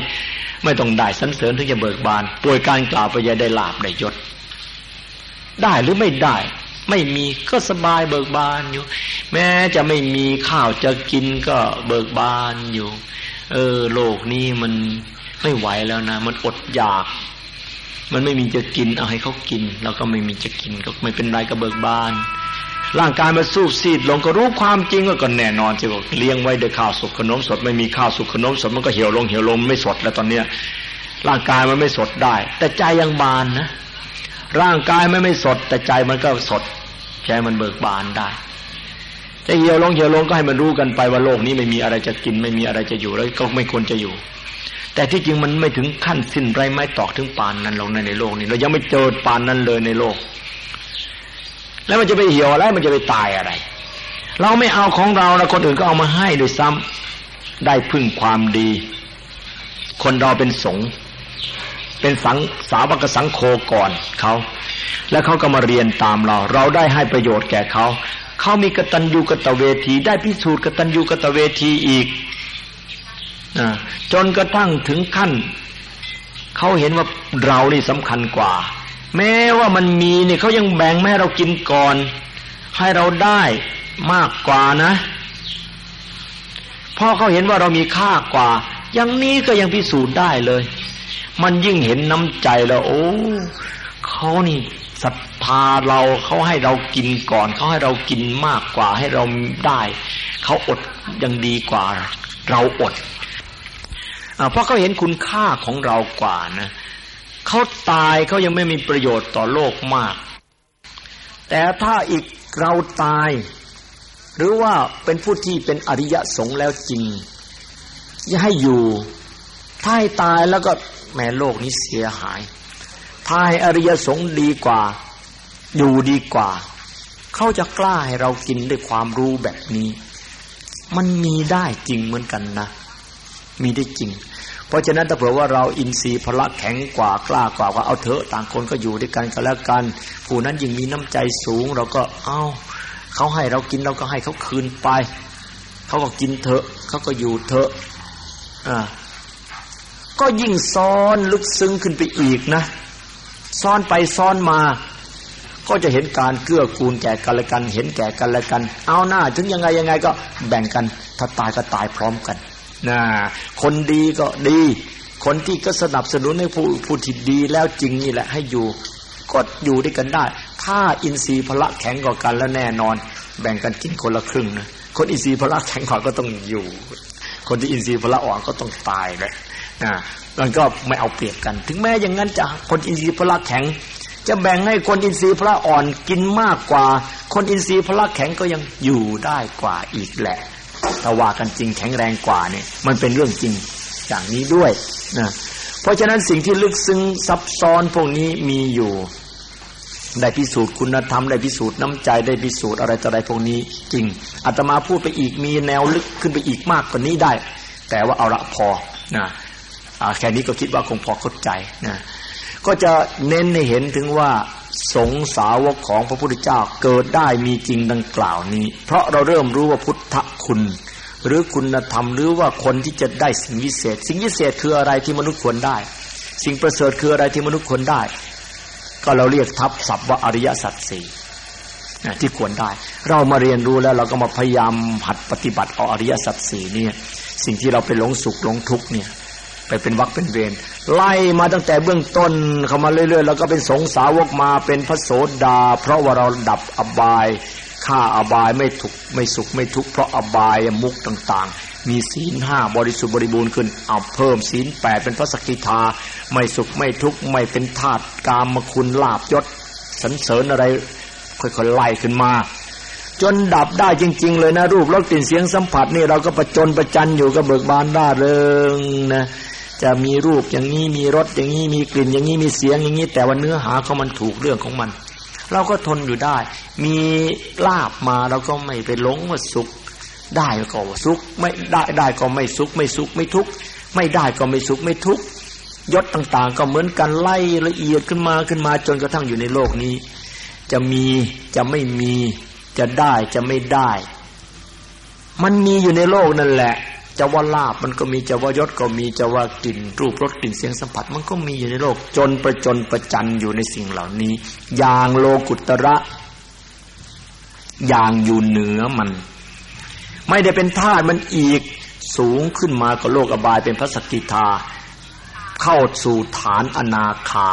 ไม่ต้องได้สันเสริญถึงจะเบิกบานป่วยการกล่าวไปยาได้ลาบได้ยศ ได้หรือไม่ได้ ไม่มีก็สบายเบิกบานอยู่ แม้จะไม่มีข้าวจะกินก็เบิกบานอยู่ เออ โลกนี้มันไม่ไหวแล้วนะ มันอดอยาก มันไม่มีจะกินเอาให้เขากินเราก็ไม่มีจะกินก็ไม่เป็นไรก็เบิกบาน ร่างกายมันสู้ซีดลงก็รู้ความจริงว่าก็แน่นอนจะบอกเลี้ยงไว้ด้วยข้าวสุกขนมสดไม่มีข้าวสุกขนมสดมันก็เหี่ยวลงเหี่ยวลงไม่สดแล้วตอนเนี้ยร่างกายมันไม่สดได้ แต่ใจยังบานนะร่างกายไม่ไม่สด แต่ใจมันก็สดใจมันเบิกบานได้จะเหี่ยวลงเหี่ยวลงก็ให้มันรู้กันไปว่าโลกนี้ไม่มีอะไรจะกินไม่มีอะไรจะอยู่แล้วก็ไม่ควรจะอยู่ แต่ที่จริงมันไม่ถึงขั้นสิ้นไรไม้ตอกถึงปานนั้นลงในในโลกนี้เรายังไม่เจอปานนั้นเลยในโลก แล้วมันจะไปเหี่ยวอะไรมันจะไปตายอะไร เราไม่เอาของเราแล้วคนอื่นก็เอามาให้โดยซ้ำได้พึ่งความดี คนเราเป็นสงเป็นสังสาวกสังโคก่อนเขาแล้วเขาก็มาเรียนตามเรา เราได้ให้ประโยชน์แก่เขาเขามีกตัญญูกตเวที ได้พิสูจน์กตัญญูกตเวทีอีกอจนกระทั่งถึงขั้นเขาเห็นว่าเรานี่สำคัญกว่า แม้ว่ามันมีเนี่ยเขายังแบ่งแม่เรากินก่อน ให้เราได้มากกว่านะพอเขาเห็นว่าเรามีค่ากว่า อย่างนี้ก็ยังพิสูจน์ได้เลย มันยิ่งเห็นน้ำใจแล้วโอ้เขานี่ศรัทธาเราเขาให้เรากินก่อนเขาให้เรากินมากกว่าให้เราได้เขาอดยังดีกว่า เราอดเพราะเขาเห็นคุณค่าของเรากว่านะ เขาตายเขายังไม่มีประโยชน์ต่อโลกมาก แต่ถ้าอีกเราตาย หรือว่าเป็นผู้ที่เป็นอริยสงฆ์แล้วจริงจะให้อยู่ถ้าให้ตายแล้วก็แม้โลกนี้เสียหาย ถ้าให้อริยสงฆ์ดีกว่า อยู่ดีกว่า เขาจะกล้าให้เรากินด้วยความรู้แบบนี้ มันมีได้จริงเหมือนกันนะ มีได้จริง เพราะฉะนั้นถ้าเผื่อว่าเราอินทรีย์พละแข็งกว่ากล้ากว่าก็เอาเถอะต่างคนก็อยู่ด้วยกันก็แล้วกัน ผู้นั้นยิ่งมีน้ำใจสูง เราก็เอาเขาให้เรากินเราก็ให้เขาคืนไป เขาก็กินเถอะเขาก็อยู่เถอะอ่าก็ยิ่งซ้อนลึกซึ้งขึ้นไปอีกนะ ซ้อนไปซ้อนมา ก็จะเห็นการเกื้อกูลแก่กันและกัน เห็นแก่กันและกัน เอาหน้าถึงยังไงยังไงก็แบ่งกัน ถ้าตายก็ตายพร้อมกัน นะคนดีก็ดี คนที่ก็สนับสนุนให้ผู้ผู้ที่ดีแล้วจริงนี่แหละให้อยู่ก็อยู่ด้วยกันได้ ถ้าอินทรีย์พละแข็งกว่ากันแล้วแน่นอน แบ่งกันกินคนละครึ่งนะคนอินทรีย์พละแข็งกว่าก็ต้องอยู่ คนที่อินทรีย์พละอ่อนก็ต้องตายเลยนะมันก็ไม่เอาเปรียบกัน ถึงแม้อย่างนั้นจะคนอินทรีย์พละแข็ง จะแบ่งให้คนอินทรีย์พละอ่อนกินมากกว่า คนอินทรีย์พละแข็งก็ยังอยู่ได้กว่าอีกแหละ ถ้าว่ากันจริงแข็งแรงกว่าเนี่ยมันเป็นเรื่องจริงอย่างนี้ด้วยนะเพราะฉะนั้นสิ่งที่ลึกซึ้งซับซ้อนพวกนี้มีอยู่ ได้พิสูจน์คุณธรรมได้พิสูจน์น้ำใจได้พิสูจน์อะไรต่ออะไรพวกนี้จริงอาตมาพูดไปอีกมีแนวลึกขึ้นไปอีกมากกว่านี้ได้ แต่ว่าเอาละพอนะแค่นี้ก็คิดว่าคงพอเข้าใจนะก็จะเน้นให้เห็นถึงว่า สงสาวกของพระพุทธเจ้าเกิดได้มีจริงดังกล่าวนี้ เพราะเราเริ่มรู้ว่าพุทธคุณ หรือคุณธรรมหรือว่าคนที่จะได้สิ่งวิเศษ สิ่งวิเศษคืออะไรที่มนุษย์ควรได้ สิ่งประเสริฐคืออะไรที่มนุษย์ควรได้ ก็เราเรียกทับศัพท์ว่าอริยสัจสี่ที่ควรได้ เรามาเรียนรู้แล้วเราก็มาพยายามหัดปฏิบัติเอาอริยสัจสี่เนี่ยสิ่งที่เราไปหลงสุขหลงทุกข์เนี่ย ไปเป็นวักเป็นเวรไล่มาตั้งแต่เบื้องต้นเข้ามาเรื่อยๆ แล้วก็เป็นสงสาวกมาเป็นพระโสดา เพราะว่าเราดับอบายฆ่าอบายไม่ทุกไม่สุขไม่ทุกข์เพราะอบายมุกต่างๆ มีศีลห้าบริสุทธิ์บริบูรณ์ขึ้นเอาเพิ่มศีลแปดเป็นพระสกิทา ไม่สุขไม่ทุกข์ไม่เป็นธาตุกามคุณลาบยศสันเสริญอะไรค่อยๆไล่ขึ้นมา จนดับได้จริง ๆ เลยนะรูปรสกลิ่นเสียงสัมผัสนี่เราก็ประจนประจันอยู่กับเบิกบานได้เริงนะ จะมีรูปอย่างนี้มีรสอย่างนี้มีกลิ่นอย่างนี้มีเสียงอย่างนี้ แต่ว่าเนื้อหาเขามันถูกเรื่องของมัน เราก็ทนอยู่ได้ มีลาบมาเราก็ไม่ไปหลงว่าสุข ได้ก็ว่าสุขไม่ได้ได้ก็ไม่สุขไม่สุขไม่ทุกข์ไม่ได้ก็ไม่สุขไม่ทุกข์ยศต่างๆ ก็เหมือนกันไล่ละเอียดขึ้นมาขึ้นมาจนกระทั่งอยู่ในโลกนี้ จะมีจะไม่มีจะได้จะไม่ได้ มันมีอยู่ในโลกนั่นแหละ จะว่าลาบมันก็มีจะว่ายศก็มีจะว่ากลิ่นรูปรสกลิ่นเสียงสัมผัส มันก็มีอยู่ในโลก จนประจนประจันอยู่ในสิ่งเหล่านี้ อย่างโลกุตระ อย่างอยู่เหนือมัน ไม่ได้เป็นธาตุมันอีกสูงขึ้นมาก็โลกอบายเป็นพระสกิทา เข้าสู่ฐานอนาคา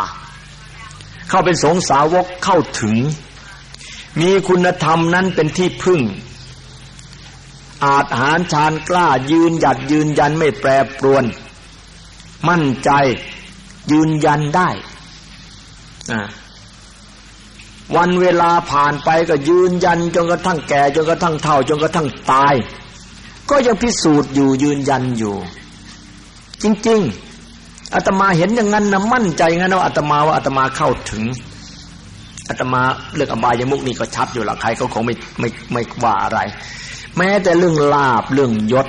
เข้าเป็นสงสาวกเข้าถึง มีคุณธรรมนั้นเป็นที่พึ่ง อาจหารชานกล้ายืนหยัดยืนยันไม่แปรปรวน มั่นใจยืนยันได้วันเวลาผ่านไปก็ยืนยันจนกระทั่งแก่จนกระทั่งเฒ่าจนกระทั่งตาย ก็ยังพิสูจน์อยู่ยืนยันอยู่ จริง ๆอาตมาเห็นอย่างนั้นนะมั่นใจงั้นว่าอาตมาว่าอาตมาเข้าถึงอาตมาเรื่องอบายมุกนี่ก็ชัดอยู่ละใครเขาคงไม่ไม่ไม่ว่าอะไร แม้แต่เรื่องลาบเรื่องยศ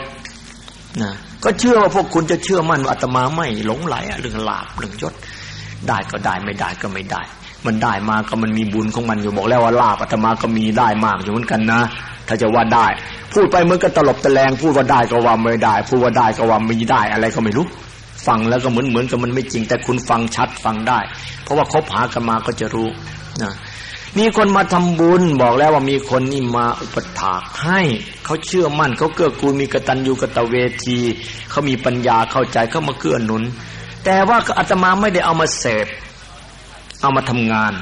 นะก็เชื่อว่าพวกคุณจะเชื่อมั่นว่าอาตมาไม่หลงไหลเรื่องลาบเรื่องยศ ได้ก็ได้ไม่ได้ก็ไม่ได้ มันได้มาก็มันมีบุญของมันอยู่บอกแล้วว่าลาบอาตมาก็มีได้มากอยู่เหมือนกันนะ ถ้าจะว่าได้ พูดไปเหมือนกับตลบตะแลงพูดว่าได้ก็ว่าไม่ได้ พูดว่าได้ก็ว่าไม่ได้อะไรก็ไม่รู้ฟังแล้วก็เหมือนเหมือนกับมันไม่จริงแต่คุณฟังชัดฟังได้ เพราะว่าคบหากันมาก็จะรู้นะ มีคนมาทำบุญบอกแล้วว่ามีคนนี่มาอุปถากให้เขาเชื่อมั่นเขาเกื้อกูลมีกตัญญูกตเวทีเขามีปัญญาเข้าใจเขามาเกื้อหนุน แต่ว่าอาตมาไม่ได้เอามาเสพเอามาทำงาน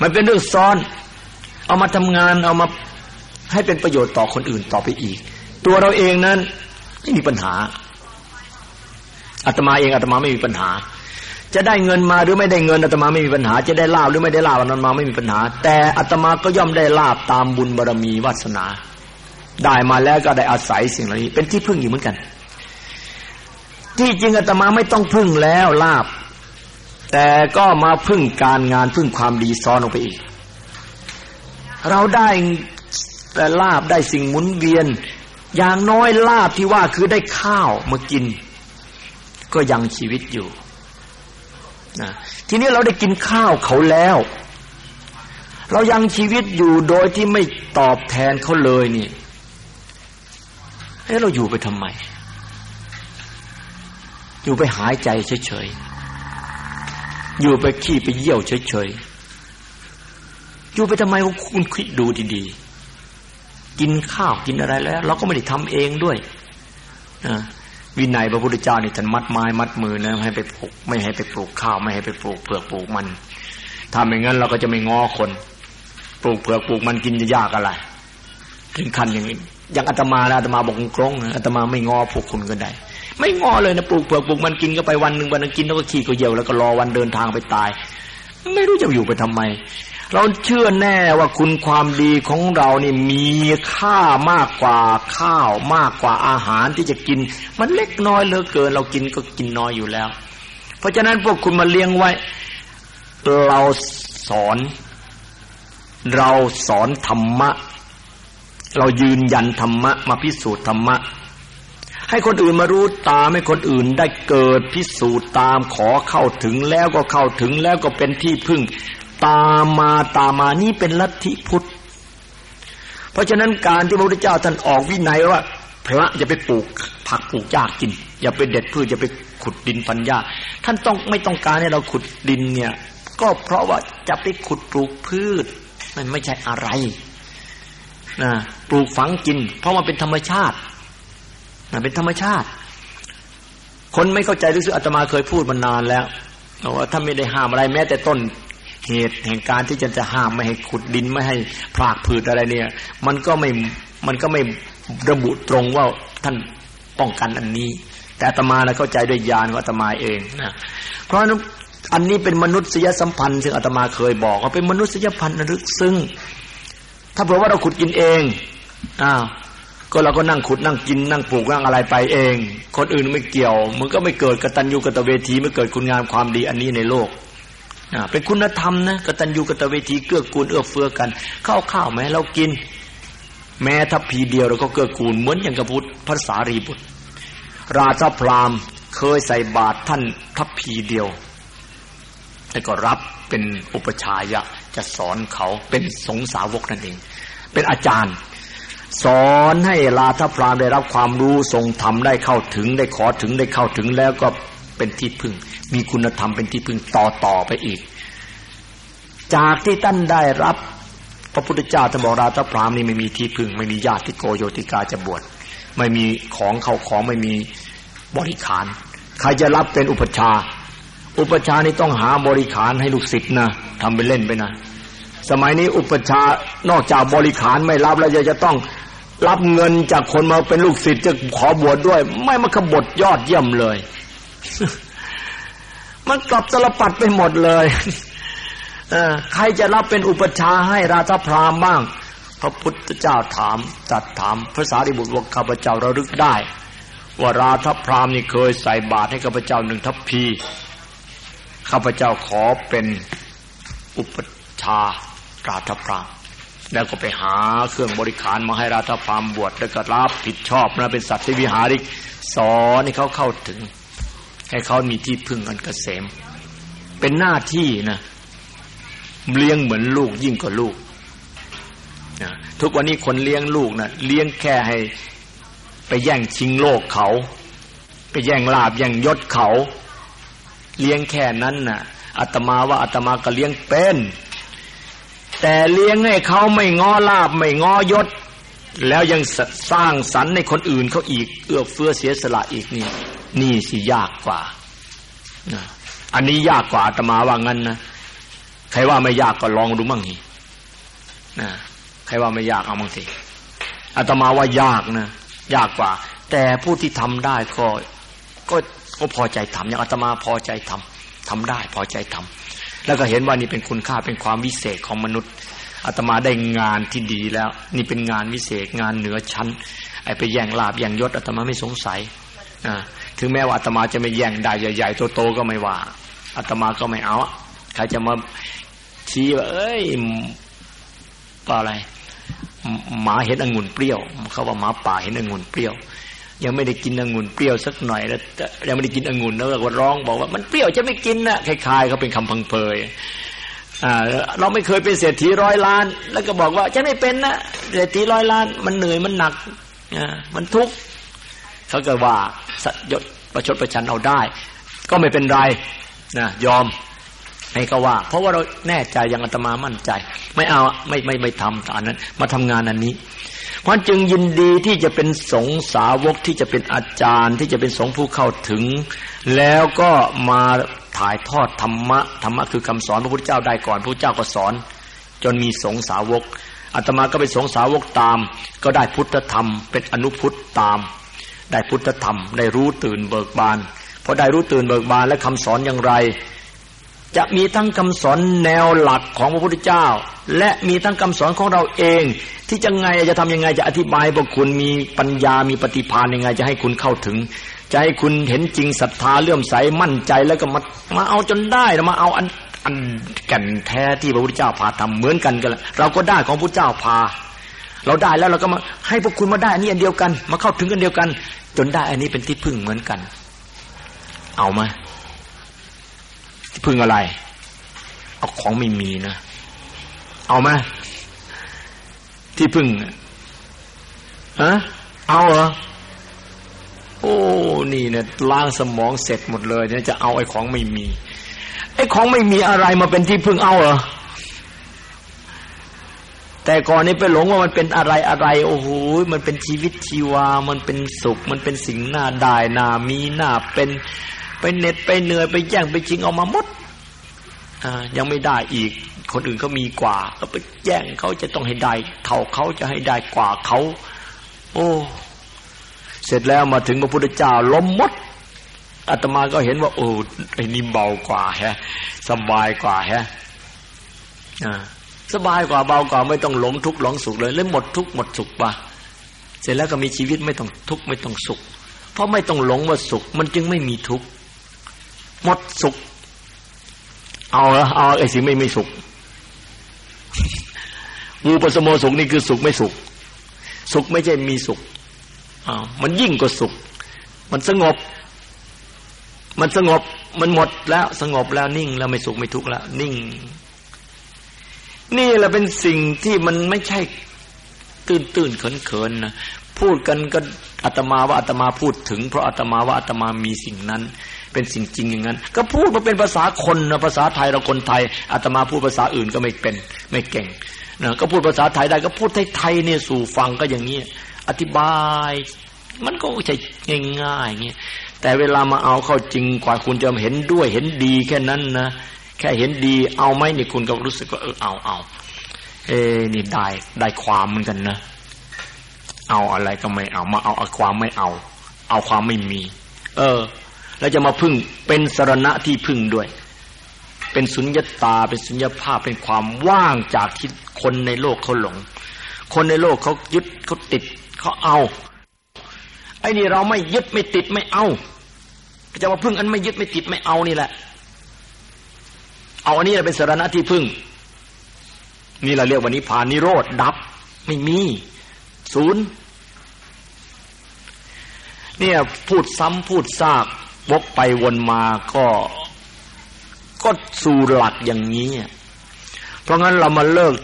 มันเป็นเรื่องซ้อน เอามาทำงานเอามาให้เป็นประโยชน์ต่อคนอื่นต่อไปอีก ตัวเราเองนั้นไม่มีปัญหาอาตมาเองอาตมาไม่มีปัญหา จะได้เงินมาหรือไม่ได้เงินอาตมาไม่มีปัญหา จะได้ลาบหรือไม่ได้ลาบอาตมาไม่มีปัญหา แต่อาตมาก็ย่อมได้ลาบตามบุญบารรมีวาสนา ได้มาแล้วก็ได้อาศัยสิ่งเหล่านี้ เป็นที่พึ่งอยู่เหมือนกัน ที่จริงอาตมาไม่ต้องพึ่งแล้วลาบ แต่ก็มาพึ่งการงานพึ่งความดีซ้อนลงไปอีก เราได้แต่ลาบได้สิ่งหมุนเวียน อย่างน้อยลาบที่ว่าคือได้ข้าวมากิน ก็ยังชีวิตอยู่ นะทีนี้เราได้กินข้าวเขาแล้ว เรายังชีวิตอยู่โดยที่ไม่ตอบแทนเขาเลยนี่เฮ้เราอยู่ไปทำไม อยู่ไปหายใจเฉยๆ อยู่ไปขี้ไปเยี่ยวเฉยๆ อยู่ไปทำไมคุณคิดดูดีๆ กินข้าวกินอะไรแล้ว เราก็ไม่ได้ทำเองด้วยนะ วินัยพระพุทธเจ้านี่ท่านมัดไม้มัดมือนะให้ไปปลูกไม่ให้ไปปลูกข้าวไม่ให้ไปปลูกเผือกปลูกมันถ้าไม่งั้นเราก็จะไม่ง้อคน ปลูกเผือกปลูกมันกินจะยากอะไร ถึงขั้นอย่างนี้อย่างอาตมานะอาตมาบอกกรงอาตมาไม่ง้อพวกคุณก็ได้ ไม่ง้อเลยนะปลูกเผือกปลูกมันกินก็ไปวันหนึ่งวันนึงกินแล้วก็ขี้ก็เยี่ยวแล้วก็รอวันเดินทางไปตาย ไม่รู้จะอยู่ไปทำไม เราเชื่อแน่ว่าคุณความดีของเรานี่มีค่ามากกว่าข้าวมากกว่าอาหารที่จะกิน มันเล็กน้อยเหลือเกิน เรากินก็กินน้อยอยู่แล้ว เพราะฉะนั้นพวกคุณมาเลี้ยงไว้ เราสอน เราสอนธรรมะ เรายืนยันธรรมะ มาพิสูจน์ธรรมะ ให้คนอื่นมารู้ตามให้คนอื่นได้เกิดพิสูจน์ตามขอเข้าถึงแล้วก็เข้าถึงแล้วก็เป็นที่พึ่ง ตามมาตามมานี่เป็นลัทธิพุทธ เพราะฉะนั้นการที่พระพุทธเจ้าท่านออกวินัยว่า พระอย่าไปปลูกผักปลูกหญ้ากิน อย่าไปเด็ดพืชอย่าไปขุดดินฟันหญ้าท่านต้องไม่ต้องการให้เราขุดดินเนี่ย ก็เพราะว่าจะไปขุดปลูกพืช มันไม่ใช่อะไรนะปลูกฝังกิน เพราะมันเป็นธรรมชาตินะเป็นธรรมชาติ คนไม่เข้าใจรู้สึกอาตมาเคยพูดมานานแล้วว่าถ้าไม่ได้ห้ามอะไรแม้แต่ต้น เหตุแห่งการที่จะจะห้ามไม่ให้ขุดดินไม่ให้พรากผืดอะไรเนี่ย มันก็ไม่มันก็ไม่ระบุตรงว่าท่านป้องกันอันนี้ แต่อาตมานะเข้าใจด้วยญาณของอาตมาเองนะเพราะนั้นอันนี้เป็นมนุษยสัมพันธ์ซึ่งอาตมาเคยบอกว่าเป็นมนุษยพันธ์ลึกซึ่งถ้าเผื่อว่าเราขุดกินเองอ้าวก็เราก็นั่งขุดนั่งกินนั่งปลูกนั่งอะไรไปเอง คนอื่นไม่เกี่ยว มันก็ไม่เกิดกตัญญูกตเวทีไม่เกิดคุณงามความดีอันนี้ในโลก เป็นคุณธรรมนะกตัญญูกตเวทีเกื้อกูลเอื้อเฟื้อกันข้าวข้าวแม้เรากิน แม้ทัพพีเดียวเราก็เกื้อกูลเหมือนอย่างกระพุทธภาษารีบุตร ราชพรามเคยใส่บาตรท่านทัพพีเดียวแล้วก็รับเป็นอุปชายะจะสอนเขาเป็นสงสาวกนั่นเอง เป็นอาจารย์ สอนให้ราชพรามได้รับความรู้ทรงธรรมได้เข้าถึงได้ขอถึงได้เข้าถึงแล้วก็เป็นที่พึ่ง มีคุณธรรมเป็นที่พึ่งต่อต่อไปอีก จากที่ท่านได้รับ พระพุทธเจ้าท่านบอกราชพรามนี่ไม่มีที่พึ่ง ไม่มีญาติโกโยติกาจะบวชไม่มีของเขาของไม่มีบริขาร ใครจะรับเป็นอุปชา อุปชานี่ต้องหาบริขารให้ลูกศิษย์นะทำไปเล่นไปนะสมัยนี้อุปชานอกจากบริขารไม่รับแล้วจะจะต้องรับเงินจากคนมาเป็นลูกศิษย์จะขอบวชดด้วย ไม่มาขบฏยอดเยี่ยมเลย มันกลับสลปัดไปหมดเลยใครจะรับเป็นอุปชาให้ราชพรามบ้าง พระพุทธเจ้าถามจัดถามพระสารีบุตรว่าข้าพเจ้าระลึกได้ ว่าราชพรามนี่เคยใส่บาตรให้ข้าพเจ้าหนึ่งทัพพีข้าพเจ้าขอเป็นอุปชาราชพรามแล้วก็ไปหาเครื่องบริขารมาให้ราชพรามบวชแล้วก็รับผิดชอบนะเป็นสัตว์ที่วิหาริกสอนให้เขาเข้าถึง ให้เขามีที่พึ่งอันเกษม เป็นหน้าที่นะเลี้ยงเหมือนลูกยิ่งกว่าลูกนะทุกวันนี้คนเลี้ยงลูกนะเลี้ยงแค่ให้ไปแย่งชิงโลกเขา ไปแย่งลาบแย่งยศเขา เลี้ยงแค่นั้นนะ่ะอาตมาว่าอาตมาก็เลี้ยงเป็น แต่เลี้ยงให้เขาไม่ง้อลาบไม่ง้อยศ แล้วยังสร้างสรรค์ในคนอื่นเขาอีก เอื้อเฟื้อเสียสละอีกนี่ นี่สิยากกว่านะอันนี้ยากกว่าอาตมาว่างั้นนะใครว่าไม่ยากก็ลองดูมั่งนี่นะใครว่าไม่ยากเอามั่งสิอาตมาว่ายากนะยากกว่า แต่ผู้ที่ทำได้ก็ก็ก็พอใจทำอย่างอาตมาพอใจทำทำได้พอใจทำแล้วก็เห็นว่านี่เป็นคุณค่าเป็นความวิเศษของมนุษย์ อาตมาได้งานที่ดีแล้ว นี่เป็นงานวิเศษงานเหนือชั้น ไอ้ไปแย่งลาบแย่งยศอาตมาไม่สงสัยนะถึงแม้ว่าอาตมาจะไม่แย่งได้ใหญ่ๆโตๆก็ไม่ว่าอาตมาก็ไม่เอาใครจะมาชี้ว่าเอ้ยปลาอะไรหมาเห็นองุ่นเปรี้ยวเขาว่าหมาป่าเห็นองุ่นเปรี้ยว ยังไม่ได้กินองุ่นเปรี้ยวสักหน่อยแล้วยังไม่ได้กินองุ่นแล้วก็ร้องบอกว่ามันเปรี้ยวจะไม่กินนะคล้ายๆเขาเป็นคำพังเพย เราไม่เคยเป็นเศรษฐีร้อยล้าน แล้วก็บอกว่าจะไม่เป็นนะเศรษฐีร้อยล้าน มันเหนื่อยมันหนักมันทุกข์เขาก็ว่าสยศประชดประชันเอาได้ ก็ไม่เป็นไรนะยอมให้ก็ว่า เพราะว่าเราแน่ใจยังอาตมามั่นใจ ไม่เอาไม่ไม่ไม่ทำอันนั้น มาทำงานอันนี้ เพราะจึงยินดีที่จะเป็นสงสาวกที่จะเป็นอาจารย์ ที่จะเป็นสงผู้เข้าถึง แล้วก็มา ถ่ายทอดธรรมะธรรมะคือคำสอนพระพุทธเจ้าได้ก่อนพระพุทธเจ้าก็สอน จนมีสงสาวกอาตมาก็เป็นสงสาวกตาม ก็ได้พุทธธรรม เป็นอนุพุทธตาม ได้พุทธธรรม ได้รู้ตื่นเบิกบานพอได้รู้ตื่นเบิกบานและคำสอนอย่างไร จะมีทั้งคำสอนแนวหลักของพระพุทธเจ้า และมีทั้งคำสอนของเราเอง ที่จะไงจะทำยังไงจะอธิบายพวกคุณมีปัญญามีปฏิภาณยังไงจะให้คุณเข้าถึง จะให้คุณเห็นจริงศรัทธาเลื่อมใสมั่นใจแล้วก็มามาเอาจนได้มาเอาอันอันแก่นแท้ที่พระพุทธเจ้าพาทำเหมือนกันกันเราก็ได้ของพระเจ้าพา เราได้แล้วเราก็มาให้พวกคุณมาได้อันนี้อันเดียวกัน มาเข้าถึงกันเดียวกัน จนได้อันนี้เป็นที่พึ่งเหมือนกัน เอาไหมพึ่งอะไร เอาของไม่มีนะ เอาไหมที่พึ่งฮะเอาเหรอ อ้ นี่เนี่ยล้างสมองเสร็จหมดเลยเนี่ยจะเอาไอ้ของไม่มี ไอ้ของไม่มีอะไรมาเป็นที่พึ่งเอาเหรอแต่ก่อนนี้ไปหลงว่ามันเป็นอะไรอะไร โอ้โหมันเป็นชีวิตชีวา มันเป็นสุข มันเป็นสิ่งหน่าได้น่ามีหน่าเป็นไปเน็ดไปเหนื่อยไปแย่งไปจริงเอามาหมดยังไม่ได้อีก คนอื่นเขามีกว่า ก็ไปแย่งเขาจะต้องให้ได้ เท่าเขาจะให้ได้กว่าเขา โอ้ เสร็จแล้วมาถึงพระพุทธเจ้าล้มมดอาตมาก็เห็นว่าโอ้ไอ้นี่เบากว่าฮะสบายกว่าฮะสบายกว่าเบากว่าไม่ต้องหลงทุกข์หลงสุขเลยเลยหมดทุกข์หมดสุขปะเสร็จแล้วก็มีชีวิตไม่ต้องทุกข์ไม่ต้องสุข เพราะไม่ต้องหลงว่าสุข มันจึงไม่มีทุกข์หมดสุข เอาเอาไอ้สิ่งไม่ไม่สุขวูปสมโมสุขนี่คือสุขไม่สุข สุขไม่ใช่มีสุข อ่ามันยิ่งกว่าสุข มันสงบ มันสงบ มันหมดแล้วสงบแล้วนิ่ง แล้วไม่สุขไม่ทุกข์แล้วนิ่ง นี่แหละเป็นสิ่งที่มันไม่ใช่ตื่นตื่นเขินเขินนะพูดกันก็อาตมาว่าอาตมาพูดถึง เพราะอาตมาว่าอาตมามีสิ่งนั้น เป็นสิ่งจริงอย่างนั้น ก็พูดมาเป็นภาษาคนนะภาษาไทยเราคนไทยอาตมาพูดภาษาอื่นก็ไม่เป็น ไม่เก่งนะก็พูดภาษาไทยได้ก็พูดไทยๆเนี่ยสู่ฟังก็อย่างนี้ อธิบาย มันก็ใช่ง่ายๆอย่างเงี้ยแต่เวลามาเอาเข้าจริงกว่าคุณจะเห็นด้วยเห็นดีแค่นั้นนะแค่เห็นดีเอาไหมนี่คุณก็รู้สึกว่าเออเอาเอาเอ้นี่ได้ได้ความเหมือนกันนะเอาอะไรก็ไม่เอามาเอาเอาความไม่เอา เอาความไม่มี เออ แล้วจะมาพึ่งเป็นสรณะที่พึ่งด้วย เป็นสุญญตาเป็นสุญญภาพเป็นความว่างจากที่คนในโลกเขาหลง คนในโลกเขายึดเขาติด เขาเอา ไอ้นี่เราไม่ยึดไม่ติดไม่เอาจะมาพึ่งอันไม่ยึดไม่ติดไม่เอานี่แหละ เอาอันนี้เป็นสารณะที่พึ่ง นี่เราเรียกว่านิพพานนิโรธดับ ไม่มีศูนย์เนี่ยพูดซ้ำพูดซากวกไปวนมาก็ ก็สู่หลักอย่างนี้ เพราะงั้นเรามาเลิก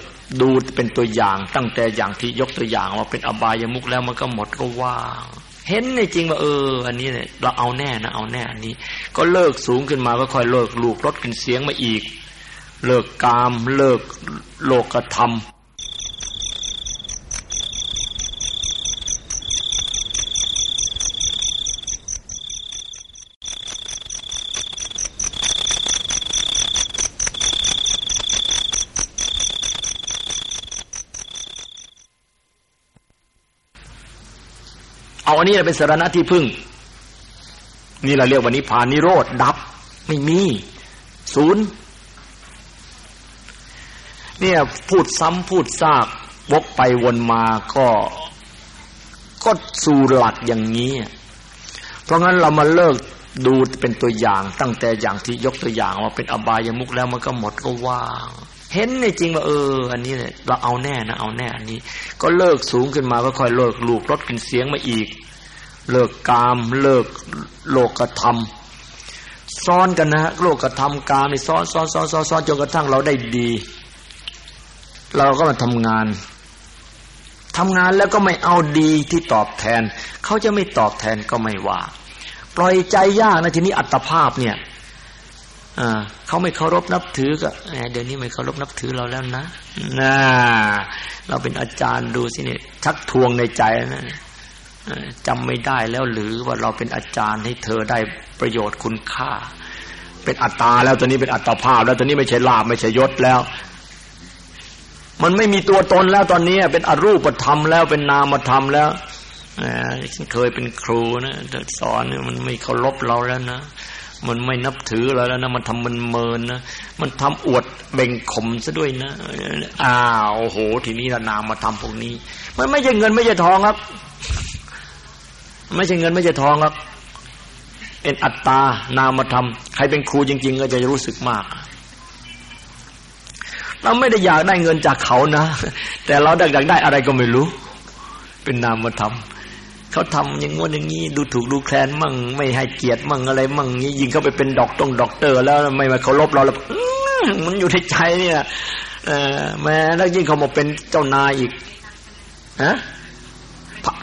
ดูเป็นตัวอย่างตั้งแต่อย่างที่ยกตัวอย่างว่าเป็นอบายมุกแล้วมันก็หมดก็ว่างเห็นในจริงว่าเออ อันนี้เนี่ยเราเอาแน่นะเอาแน่อันนี้ ก็เลิกสูงขึ้นมาก็ค่อยเลิกลูกลดขึ้นเสียงมาอีก เลิกกาม เลิกโลกธรรม เอาอันนี้เป็นสารณะที่พึ่ง นี่เราเรียกว่านิพพานนิโรธดับ ไม่มีศูนย์เนี่ยพูดซ้ำพูดซากวกไปวนมาก็ก็สู่หลักอย่างนี้ เพราะงั้นเรามาเลิกดูเป็นตัวอย่าง ตั้งแต่อย่างที่ยกตัวอย่างว่าเป็นอบายมุกแล้วมันก็หมดก็ว่าง เห็นในจริงว่าเออ อันนี้เนี่ยเราเอาแน่นะเอาแน่ อันนี้ ก็เลิกสูงขึ้นมาก็ค่อยเลิกลูกลดขึ้นเสียงมาอีก เลิกกาม เลิกโลกธรรมซ้อนกันนะฮะโลกธรรมกามนี่ซ้อนซ้อนซ้อนซ้อนซ้อนจนกระทั่งเราได้ดี เราก็มาทำงานทำงานแล้วก็ไม่เอาดีที่ตอบแทน เขาจะไม่ตอบแทนก็ไม่ว่า ปล่อยใจยากนะทีนี้อัตภาพเนี่ย เขาไม่เคารพนับถือก็เดี๋ยวนี้ไม่เคารพนับถือเราแล้วนะน่าเราเป็นอาจารย์ดูสิเนี่ยชักทวงในใจนะจำไม่ได้แล้วหรือว่าเราเป็นอาจารย์ให้เธอได้ประโยชน์คุณค่า เป็นอัตตาแล้วตอนนี้เป็นอัตภาพ แล้วตอนนี้ไม่ใช่ลาบไม่ใช่ยศแล้ว มันไม่มีตัวตนแล้วตอนนี้เป็นอรูปธรรมแล้วเป็นนามธรรมแล้วฉันเคยเป็นครูนะสอนมันไม่เคารพเราแล้วนะ มันไม่นับถือเราแล้วนะมันทำมันเมินนะมันทำอวดเบ่งข่มซะด้วยนะอ้าวโอ้โห ทีนี้ละนามมาทำพวกนี้ มันไม่ใช่เงินไม่ใช่ทองครับ ไม่ใช่เงินไม่ใช่ทองครับ เป็นอัตตานามธรรมใครเป็นครูจริง ๆ ก็จะรู้สึกมากเราไม่ได้อยากได้เงินจากเขานะ แต่เราอยากได้อะไรก็ไม่รู้ เป็นนามธรรม เขาทำอย่างงวดอย่างนี้ดูถูกดูแคลนมั่งไม่ให้เกียรติมั่งอะไร มั่งนี้ยิงเขาไปเป็นดอกตรงด็อกเตอร์ แล้วไม่มาเคารพเราแล้วมันอยู่ในใจเนี่ยแม้แล้วยิ่งเขามาเป็นเจ้านายอีกฮะ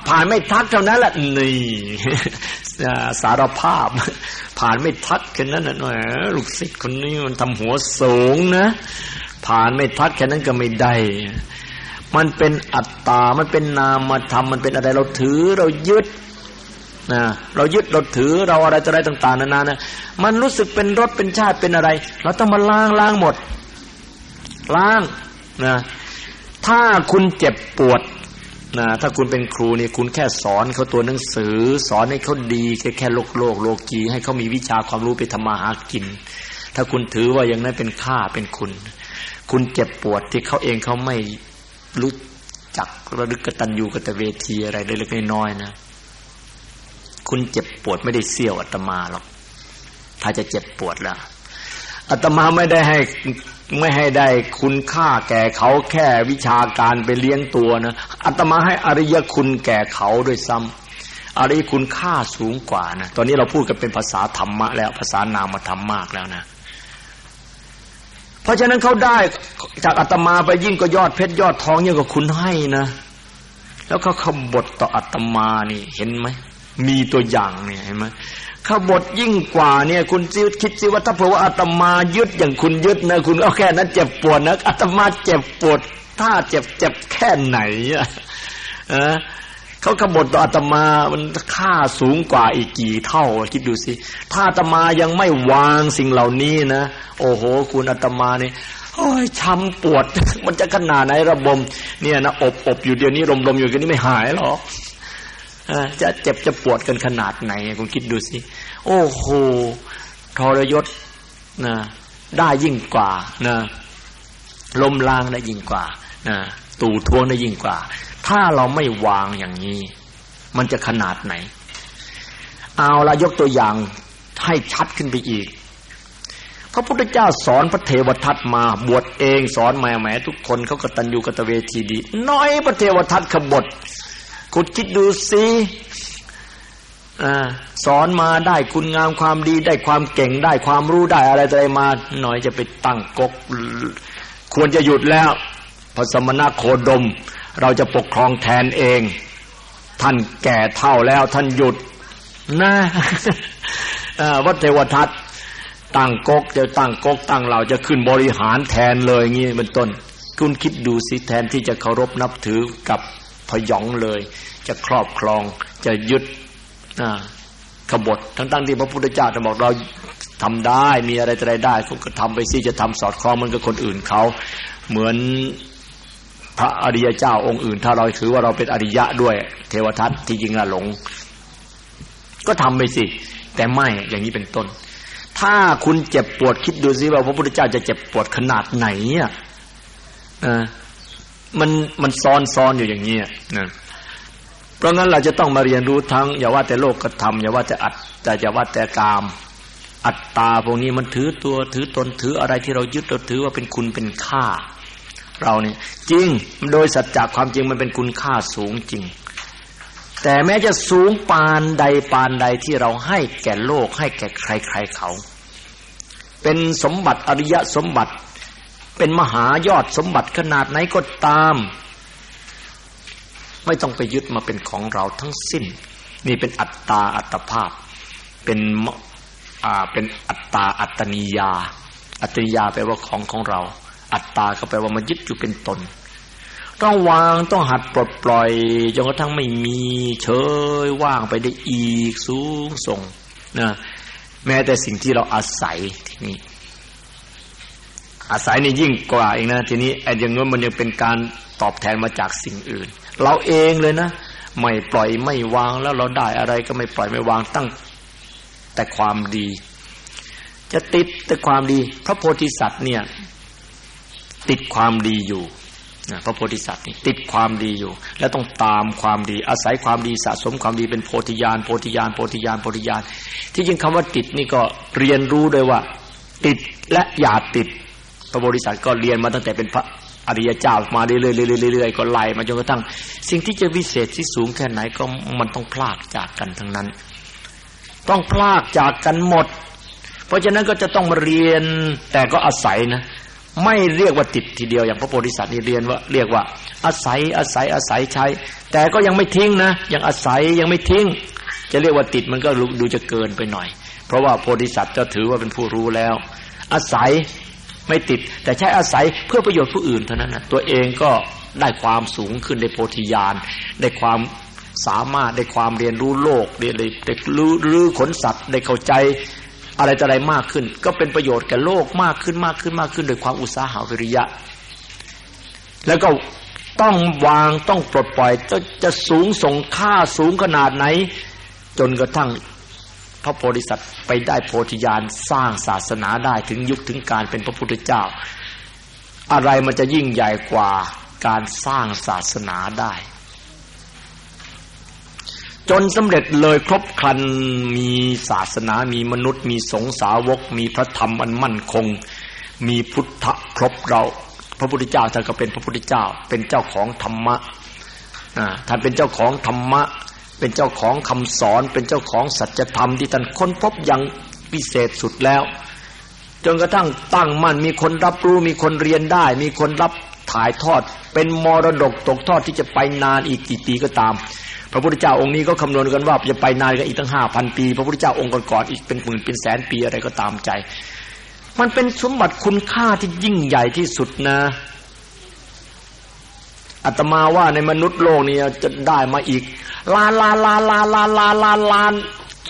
ผ่านไม่ทักเท่านั้นแหละนี่สารภาพ ผ่านไม่ทักแค่นั้นนะหน่อยลูกศิษย์คนนี้มันทำหัวสูงนะผ่านไม่ทักแค่นั้นก็ไม่ได้ มันเป็นอัตตา มันเป็นนามธรรม มันเป็นอะไร เราถือ เรายึดนะ เรายึด เราถือ เราอะไรอะไรต่าง ๆนานานะ มันรู้สึกเป็นรส เป็นชาติ เป็นอะไร เราต้องมาล้างล้างหมด ล้าง นะ ถ้าคุณเจ็บปวดนะถ้าคุณเป็นครูนี่คุณแค่สอนเขาตัวหนังสือ สอนให้เขาดีแค่แค่โลกโลกโลกีให้เขามีวิชาความรู้ไปทำมาหากิน ถ้าคุณถือว่าอย่างนั้นเป็นค่าเป็นคุณ คุณเจ็บปวดที่เขาเองเขาไม่ รู้จักระลึกกตัญญูกตเวทีอะไรเล็กๆน้อยๆนะ คุณเจ็บปวดไม่ได้เสี่ยวอาตมาหรอก ถ้าจะเจ็บปวดแล้วอาตมาไม่ได้ให้ไม่ให้ได้คุณค่าแก่เขาแค่วิชาการไปเลี้ยงตัวนะอาตมาให้อริยคุณแก่เขาด้วยซ้ำอริยคุณค่าสูงกว่านะตอนนี้เราพูดกันเป็นภาษาธรรมะแล้วภาษานามธรรมมากแล้วนะ เพราะฉะนั้นเขาได้จากอาตมาไปยิ่งก็ยอดเพชรยอดทองยิ่งกว่าคุณให้นะ แล้วเขาขบฏต่ออาตมานี่เห็นไหมมีตัวอย่างเนี่ยเห็นไหมขบฏยิ่งกว่าเนี่ยคุณคิดสิว่าถ้าเผื่อว่าอาตมายึดอย่างคุณยึดนะคุณเอาแค่นั้นเจ็บปวดนะอาตมาเจ็บปวด ถ้าเจ็บเจ็บแค่ไหนอะ เขาขบฏต่ออาตมามันค่าสูงกว่าอีกกี่เท่า คิดดูสิ ถ้าอาตมายังไม่วางสิ่งเหล่านี้นะ โอ้โห คุณอาตมาเนี่ยโอ้ยช้ำปวด มันจะขนาดไหนระบม เนี่ยนะอบอบอยู่เดี๋ยวนี้ลมลมอยู่กันนี้ไม่หายหรอกจะเจ็บจะปวดกันขนาดไหนคุณคิดดูสิ โอ้โหทรยศนะได้ยิ่งกว่านะลมล้างได้ยิ่งกว่านะตู่ทวงได้ยิ่งกว่า ถ้าเราไม่วางอย่างนี้ มันจะขนาดไหน เอาละยกตัวอย่างให้ชัดขึ้นไปอีก พระพุทธเจ้าสอนพระเทวทัตมาบวชเองสอนแม่แหมทุกคนเขากตัญญูกตเวทีดี น้อยพระเทวทัตขบฏคุณคิดดูสิสอนมาได้คุณงามความดีได้ความเก่งได้ความรู้ได้อะไรอะไรมา หน่อยจะไปตั้งกก ควรจะหยุดแล้วพระสมณโคดม เราจะปกครองแทนเอง ท่านแก่เท่าแล้วท่านหยุดนะวัดเทวทัตตั้งกกจะตั้งกกตั้งเราจะขึ้นบริหารแทนเลยงี้เป็นต้น คุณคิดดูสิแทนที่จะเคารพนับถือกับพยองเลย จะครอบครองจะยึดขบฏทั้งๆที่พระพุทธเจ้าจะบอกเราทำได้มีอะไรอะไรได้ก็ทำไปสิจะทำสอดคล้องมันกับคนอื่นเขาเหมือน พระอริยเจ้าองค์อื่น ถ้าเราถือว่าเราเป็นอริยะด้วย เทวทัตที่จริงอะหลง ก็ทำไปสิ แต่ไม่อย่างนี้เป็นต้น ถ้าคุณเจ็บปวดคิดดูสิว่าพระพุทธเจ้าจะเจ็บปวดขนาดไหนอะมันมันซ้อนซ้อนอยู่อย่างนี้นะเพราะงั้นเราจะต้องมาเรียนรู้ทั้ง อย่าว่าแต่โลกกระทำอย่าว่าแต่อัตแต่อย่าว่าแต่กาม อัตตาพวกนี้มันถือตัวถือตนถืออะไรที่เรายึดเราถือว่าเป็นคุณเป็นค่า เราเนี่ยจริงโดยสัจจะความจริงมันเป็นคุณค่าสูงจริง แต่แม้จะสูงปานใดปานใดที่เราให้แก่โลกให้แก่ใคร ๆเขา เป็นสมบัติอริยสมบัติ เป็นมหายอดสมบัติขนาดไหนก็ตาม ไม่ต้องไปยึดมาเป็นของเราทั้งสิ้น นี่เป็นอัตตาอัตภาพ เป็นอ่าเป็นอัตตาอัตนิยา อัตนิยาแปลว่าของของเรา อัตตาก็แปลว่ามันยึดอยู่เป็นตน ต้องวางต้องหัดปลดปล่อยจนกระทั่งไม่มีเฉยว่างไปได้อีกสูงส่งนะแม้แต่สิ่งที่เราอาศัยที่นี้ อาศัยนี่ยิ่งกว่าเองนะทีนี้ไอ้อย่างนั้นมันยังเป็นการตอบแทนมาจากสิ่งอื่น เราเองเลยนะไม่ปล่อยไม่วางแล้วเราได้อะไรก็ไม่ปล่อยไม่วางตั้ง แต่ความดี จะติดแต่ความดี พระโพธิสัตว์เนี่ย ติดความดีอยู่นะพระโพธิสัตว์นี่ติดความดีอยู่ แล้วต้องตามความดีอาศัยความดีสะสมความดีเป็นโพธิญาณโพธิญาณโพธิญาณโพธิญาณที่จริงคำว่าติดนี่ก็เรียนรู้ด้วยว่า ติดและอย่าติด พระบริษัทก็เรียนมาตั้งแต่เป็นพระอริยเจ้ามาเรื่อยๆเรื่อยๆก็ไล่มาจนกระทั่ง สิ่งที่จะวิเศษที่สูงแค่ไหนก็มันต้องพลากจากกันทั้งนั้น ต้องพลากจากกันหมด เพราะฉะนั้นก็จะต้องมาเรียนแต่ก็อาศัยนะ ไม่เรียกว่าติดทีเดียวอย่างพระโพธิสัตว์นี่เรียนว่าเรียกว่า อาศัยอาศัยอาศัยใช้ แต่ก็ยังไม่ทิ้งนะยังอาศัยยังไม่ทิ้ง จะเรียกว่าติดมันก็ดูจะเกินไปหน่อย เพราะว่าโพธิสัตว์จะถือว่าเป็นผู้รู้แล้ว อาศัยไม่ติด แต่ใช้อาศัยเพื่อประโยชน์ผู้อื่นเท่านั้นนะตัวเองก็ได้ความสูงขึ้นได้โพธิญาณได้ความสามารถได้ความเรียนรู้โลกได้ได้รู้รู้ขนสัตว์ได้เข้าใจ อะไรต่ออะไรมากขึ้น ก็เป็นประโยชน์แก่โลกมากขึ้นมากขึ้นมากขึ้นโดยความอุตสาหะวิริยะ แล้วก็ต้องวางต้องปลดปล่อยจะจะสูงส่งค่าสูงขนาดไหน จนกระทั่งพระโพธิสัตว์ไปได้โพธิญาณสร้างศาสนาได้ถึงยุคถึงการเป็นพระพุทธเจ้า อะไรมันจะยิ่งใหญ่กว่าการสร้างศาสนาได้ จนสำเร็จเลยครบครันมีศาสนามีมนุษย์ มีสงสาวก มีพระธรรมอันมั่นคง มีพุทธครบเรา พระพุทธเจ้าท่านก็เป็นพระพุทธเจ้า เป็นเจ้าของธรรมะท่านเป็นเจ้าของธรรมะ เป็นเจ้าของคำสอน เป็นเจ้าของสัจธรรมที่ท่านค้นพบอย่างพิเศษสุดแล้ว จนกระทั่งตั้งมั่นมีคนรับรู้มีคนเรียนได้ มีคนรับ ถ่ายทอด เป็นมรดกตกทอดที่จะไปนานอีกกี่ปีก็ตาม พระพุทธเจ้าองค์นี้ก็คำนวณกันว่าจะไปนานกันอีกตั้งห้าพันปี พระพุทธเจ้าองค์ก่อนๆอีกเป็นหมื่นเป็นแสนปีอะไรก็ตามใจ มันเป็นสมบัติคุณค่าที่ยิ่งใหญ่ที่สุดนะอาตมาว่าในมนุษย์โลกนี้จะได้มาอีกล้านล้านล้านล้านล้านล้านล้านล้าน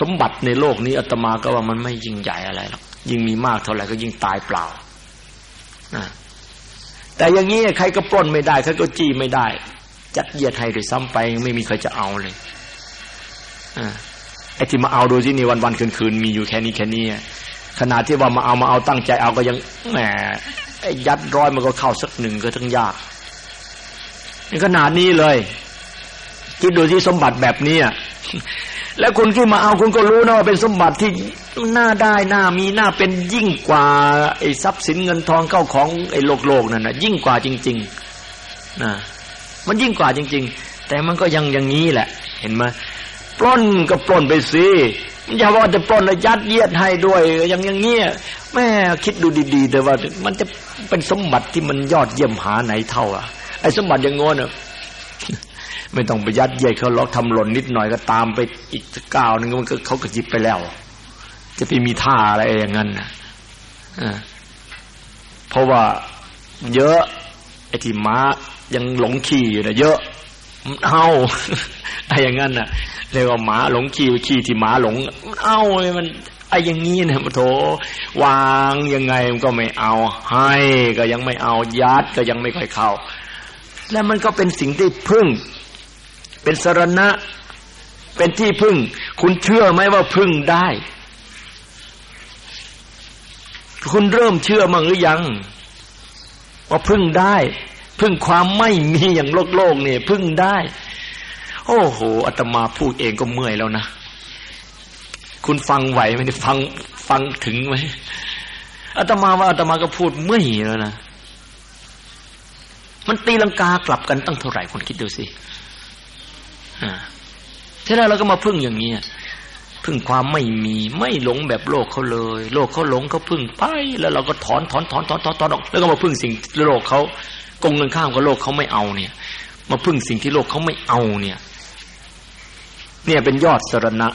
สมบัติในโลกนี้อาตมาก็ว่ามันไม่ยิ่งใหญ่อะไรหรอกยิ่งมีมากเท่าไหร่ก็ยิ่งตายเปล่านะ แต่อย่างนี้ใครก็ปล้นไม่ได้ใครก็จี้ไม่ได้ จัดเยียดให้ด้วยซ้ำไปไม่มีใครจะเอาเลยอไอ้ที่มาเอาดูที่นี่วันวันคืนคืนมีอยู่แค่นี้แค่นี้ขนาดที่ว่ามาเอามาเอาตั้งใจเอาก็ยังแหมไอ้ยัดร้อยมันก็เข้าสักหนึ่งก็ทั้งยากในขนาดนี้เลยคิดดูที่สมบัติแบบนี้ แล้วคุณที่มาเอาคุณก็รู้นะว่าเป็นสมบัติที่น่าได้น่ามีน่าเป็นยิ่งกว่าไอ้ทรัพย์สินเงินทองเข้าของไอ้โลกโลกนั่นนะยิ่งกว่าจริงๆนะมันยิ่งกว่าจริง ๆ แต่มันก็ยังอย่างนี้แหละ เห็นไหมปล้นก็ปล้นไปสิอย่าว่าจะปล้นแล้วยัดเยียดให้ด้วยอย่างอย่างเงี้ยแม่คิดดูดีๆแต่ว่า มันจะเป็นสมบัติที่มันยอดเยี่ยมหาไหนเท่าอะไอ้สมบัติอย่างงอนอะ ไม่ต้องไปยัดเยียดเขาล็อกทำหล่นนิดหน่อยก็ตามไปอีกก้าวนึงมันก็เขาก็จิบไปแล้ว จะไปมีท่าอะไรอย่างนั้นนะเพราะว่าเยอะไอ้ที่ม้ายังหลงขี่อยู่นะเยอะเอ้าไอ้อย่างนั้นน่ะเรียกว่าหมาหลงขี่ขี่ที่หมาหลงเอ้าเลยมันไอ้อย่างนี้นะโถวางยังไงมันก็ไม่เอา ให้ก็ยังไม่เอายัดก็ยังไม่ค่อยเข้า แล้วมันก็เป็นสิ่งที่พึ่ง เป็นสรณะ เป็นที่พึ่ง คุณเชื่อไหมว่าพึ่งได้ คุณเริ่มเชื่อมั้งหรือยัง ว่าพึ่งได้ พึ่งความไม่มีอย่างโลกโลกเนี่ย พึ่งได้ โอ้โหอาตมาพูดเองก็เมื่อยแล้วนะคุณฟังไหวไหมฟังฟังถึงไหมอาตมาว่าอาตมาก็พูดเมื่อยแล้วนะมันตีลังกากลับกันตั้งเท่าไหร่คุณคิดดูสิ อ่าทีแรกเราก็มาพึ่งอย่างนี้พึ่งความไม่มีไม่หลงแบบโลกเขาเลย โลกเขาหลงเขาพึ่งไป แล้วเราก็ถอนถอนถอนถอนถอนถอนออกแล้วก็มาพึ่งสิ่งโลกเขากงเงินข้ามกับโลกเขาไม่เอาเนี่ย มาพึ่งสิ่งที่โลกเขาไม่เอาเนี่ย เนี่ยเป็นยอดสรณะ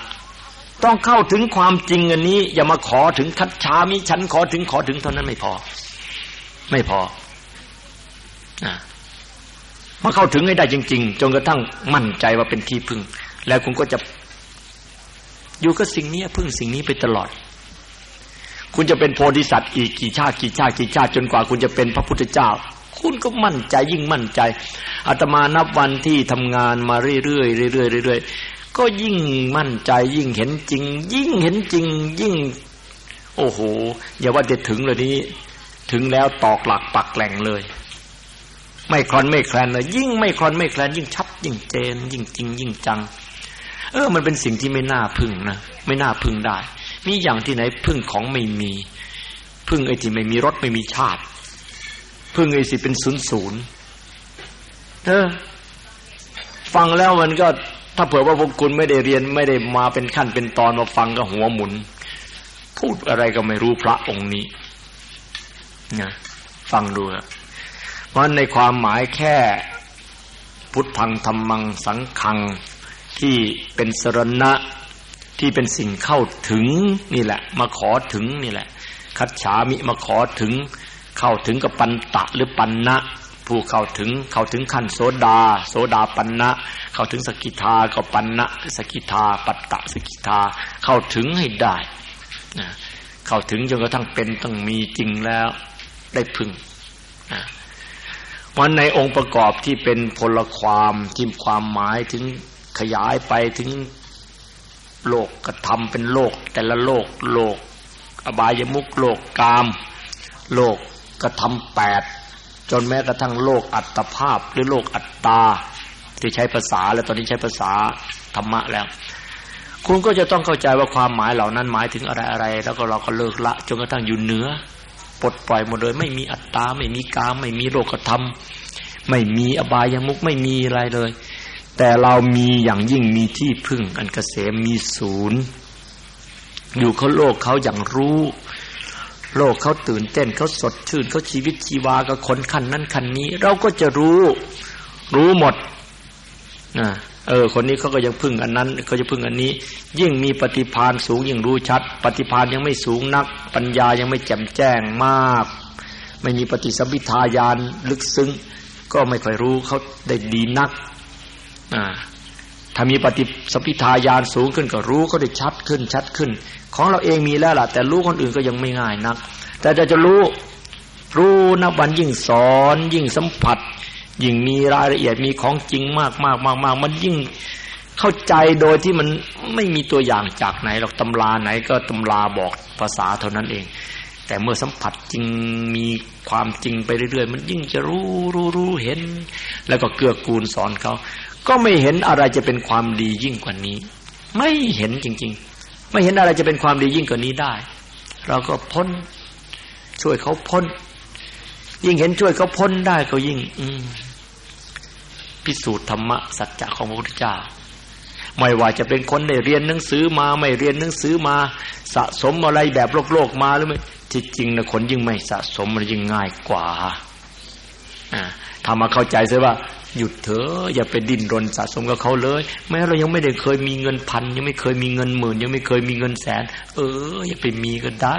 ต้องเข้าถึงความจริงอันนี้ อย่ามาขอถึงคัดช้ามิฉันขอถึงขอถึงเท่านั้นไม่พอ ไม่พออ มาเข้าถึงให้ได้จริง ๆ จนกระทั่งมั่นใจว่าเป็นที่พึ่ง แล้วคุณก็จะ อยู่กับสิ่งนี้พึ่งสิ่งนี้ไปตลอด คุณจะเป็นโพธิสัตว์อีกกี่ชาติกี่ชาติกี่ชาติจนกว่าคุณจะเป็นพระพุทธเจ้า คุณก็มั่นใจยิ่งมั่นใจอาตมานับวันที่ทำงานมาเรื่อยๆเรื่อยๆเรื่อยๆก็ยิ่งมั่นใจยิ่งเห็นจริง ยิ่งเห็นจริง ยิ่ง โอ้โหอย่าว่าจะถึงเลยนี้ ถึงแล้วตอกหลักปักแหล่งเลย ไม่คลอนไม่แคลนเลยยิ่งไม่คลอนไม่แคลนยิ่งชัดยิ่งเจน ยิ่งจริง ยิ่งจัง เออ มันเป็นสิ่งที่ไม่น่าพึ่งนะไม่น่าพึ่งได้ มีอย่างที่ไหนพึ่งของไม่มีพึ่งไอ้ที่ไม่มีรถไม่มีชาติ พึ่งไอ้สิเป็นศูนย์ศูนย์เออฟังแล้วมันก็ถ้าเผื่อว่าพวกคุณไม่ได้เรียนไม่ได้มาเป็นขั้นเป็นตอนมาฟังก็หัวหมุน พูดอะไรก็ไม่รู้พระองค์นี้นะฟังดูครับ เพราะในความหมายแค่พุทธังธรรมังสังขังที่เป็นสรณะที่เป็นสิ่งเข้าถึงนี่แหละ มาขอถึงนี่แหละ คัดฉามิมาขอถึง เข้าถึงกับปันตะหรือปันนะผู้เข้าถึงเข้าถึงขั้นโสดา โสดาปันนะ เข้าถึงสกิทาก็ปันนะสกิทา ปัตตะสกิทาเข้าถึงให้ได้นะเข้าถึงจนกระทั่งเป็นต้องมีจริงแล้วได้พึงนะ วันในองค์ประกอบที่เป็นพลความที่ความหมายถึงขยายไปถึงโลกกระทำเป็นโลก แต่ละโลกโลก อบายมุกโลกกาม โลกกระทำแปดจนแม้กระทั่งโลกอัตภาพหรือโลกอัตตาที่ใช้ภาษาแล้วตอนนี้ใช้ภาษาธรรมะแล้ว คุณก็จะต้องเข้าใจว่าความหมายเหล่านั้นหมายถึงอะไรอะไรแล้วก็เราก็เลิกละจนกระทั่งอยู่เหนือ ปลดปล่อยหมดเลย ไม่มีอัตตา ไม่มีกามไม่มีโลกธรรม ไม่มีอบายามุกไม่มีอะไรเลย แต่เรามีอย่างยิ่งมีที่พึ่ง อันเกษมมีศูนย์ อยู่เขาโลกเขาอย่างรู้ โลกเขาตื่นเต้นเขาสดชื่นเขาชีวิตชีวากับคนคันนั้นคันนี้ เราก็จะรู้ รู้หมดนะ เออ คนนี้เขาก็ยังพึ่งอันนั้นเขาจะพึ่งอันนี้ ยิ่งมีปฏิพานสูงยิ่งรู้ชัด ปฏิพานยังไม่สูงนัก ปัญญายังไม่แจ่มแจ้งมาก ไม่มีปฏิสัมพิทายานลึกซึ้ง ก็ไม่ค่อยรู้เขาได้ดีนักอ่าถ้ามีปฏิสัมพิทายานสูงขึ้นก็รู้ก็ได้ชัดขึ้นชัดขึ้น ของเราเองมีแล้วล่ะ แต่รู้คนอื่นก็ยังไม่ง่ายนัก แต่จะจะรู้รู้นับวันยิ่งสอนยิ่งสัมผัส ยิ่งมีรายละเอียดมีของจริงมากมากมากมากมันยิ่งเข้าใจโดยที่มันไม่มีตัวอย่างจากไหนหรอกตำราไหนก็ตำราบอกภาษาเท่านั้นเอง แต่เมื่อสัมผัสจริงมีความจริงไปเรื่อยๆ มันยิ่งจะรู้รู้รู้เห็น แล้วก็เกื้อกูลสอนเขา ก็ไม่เห็นอะไรจะเป็นความดียิ่งกว่านี้ ไม่เห็นจริง ๆ ไม่เห็นอะไรจะเป็นความดียิ่งกว่านี้ได้ เราก็พ้นช่วยเขาพ้น ยิ่งเห็นช่วยเขาพ้นได้ก็ยิ่ง อืม พิสูจน์ธรรมะสัจจะของพระพุทธเจ้า ไม่ว่าจะเป็นคนได้เรียนหนังสือมาไม่เรียนหนังสือมาสะสมอะไรแบบโลกโลกมาหรือไม่ที่จริงนะคนยิ่งไม่สะสมมันยิ่งง่ายกว่าอ่าทำมาเข้าใจซะว่า หยุดเถอะอย่าไปดิ้นรนสะสมกับเขาเลย แม้เรายังไม่ได้เคยมีเงินพันยังไม่เคยมีเงินหมื่นยังไม่เคยมีเงินแสน เออ อย่าไปมีก็ได้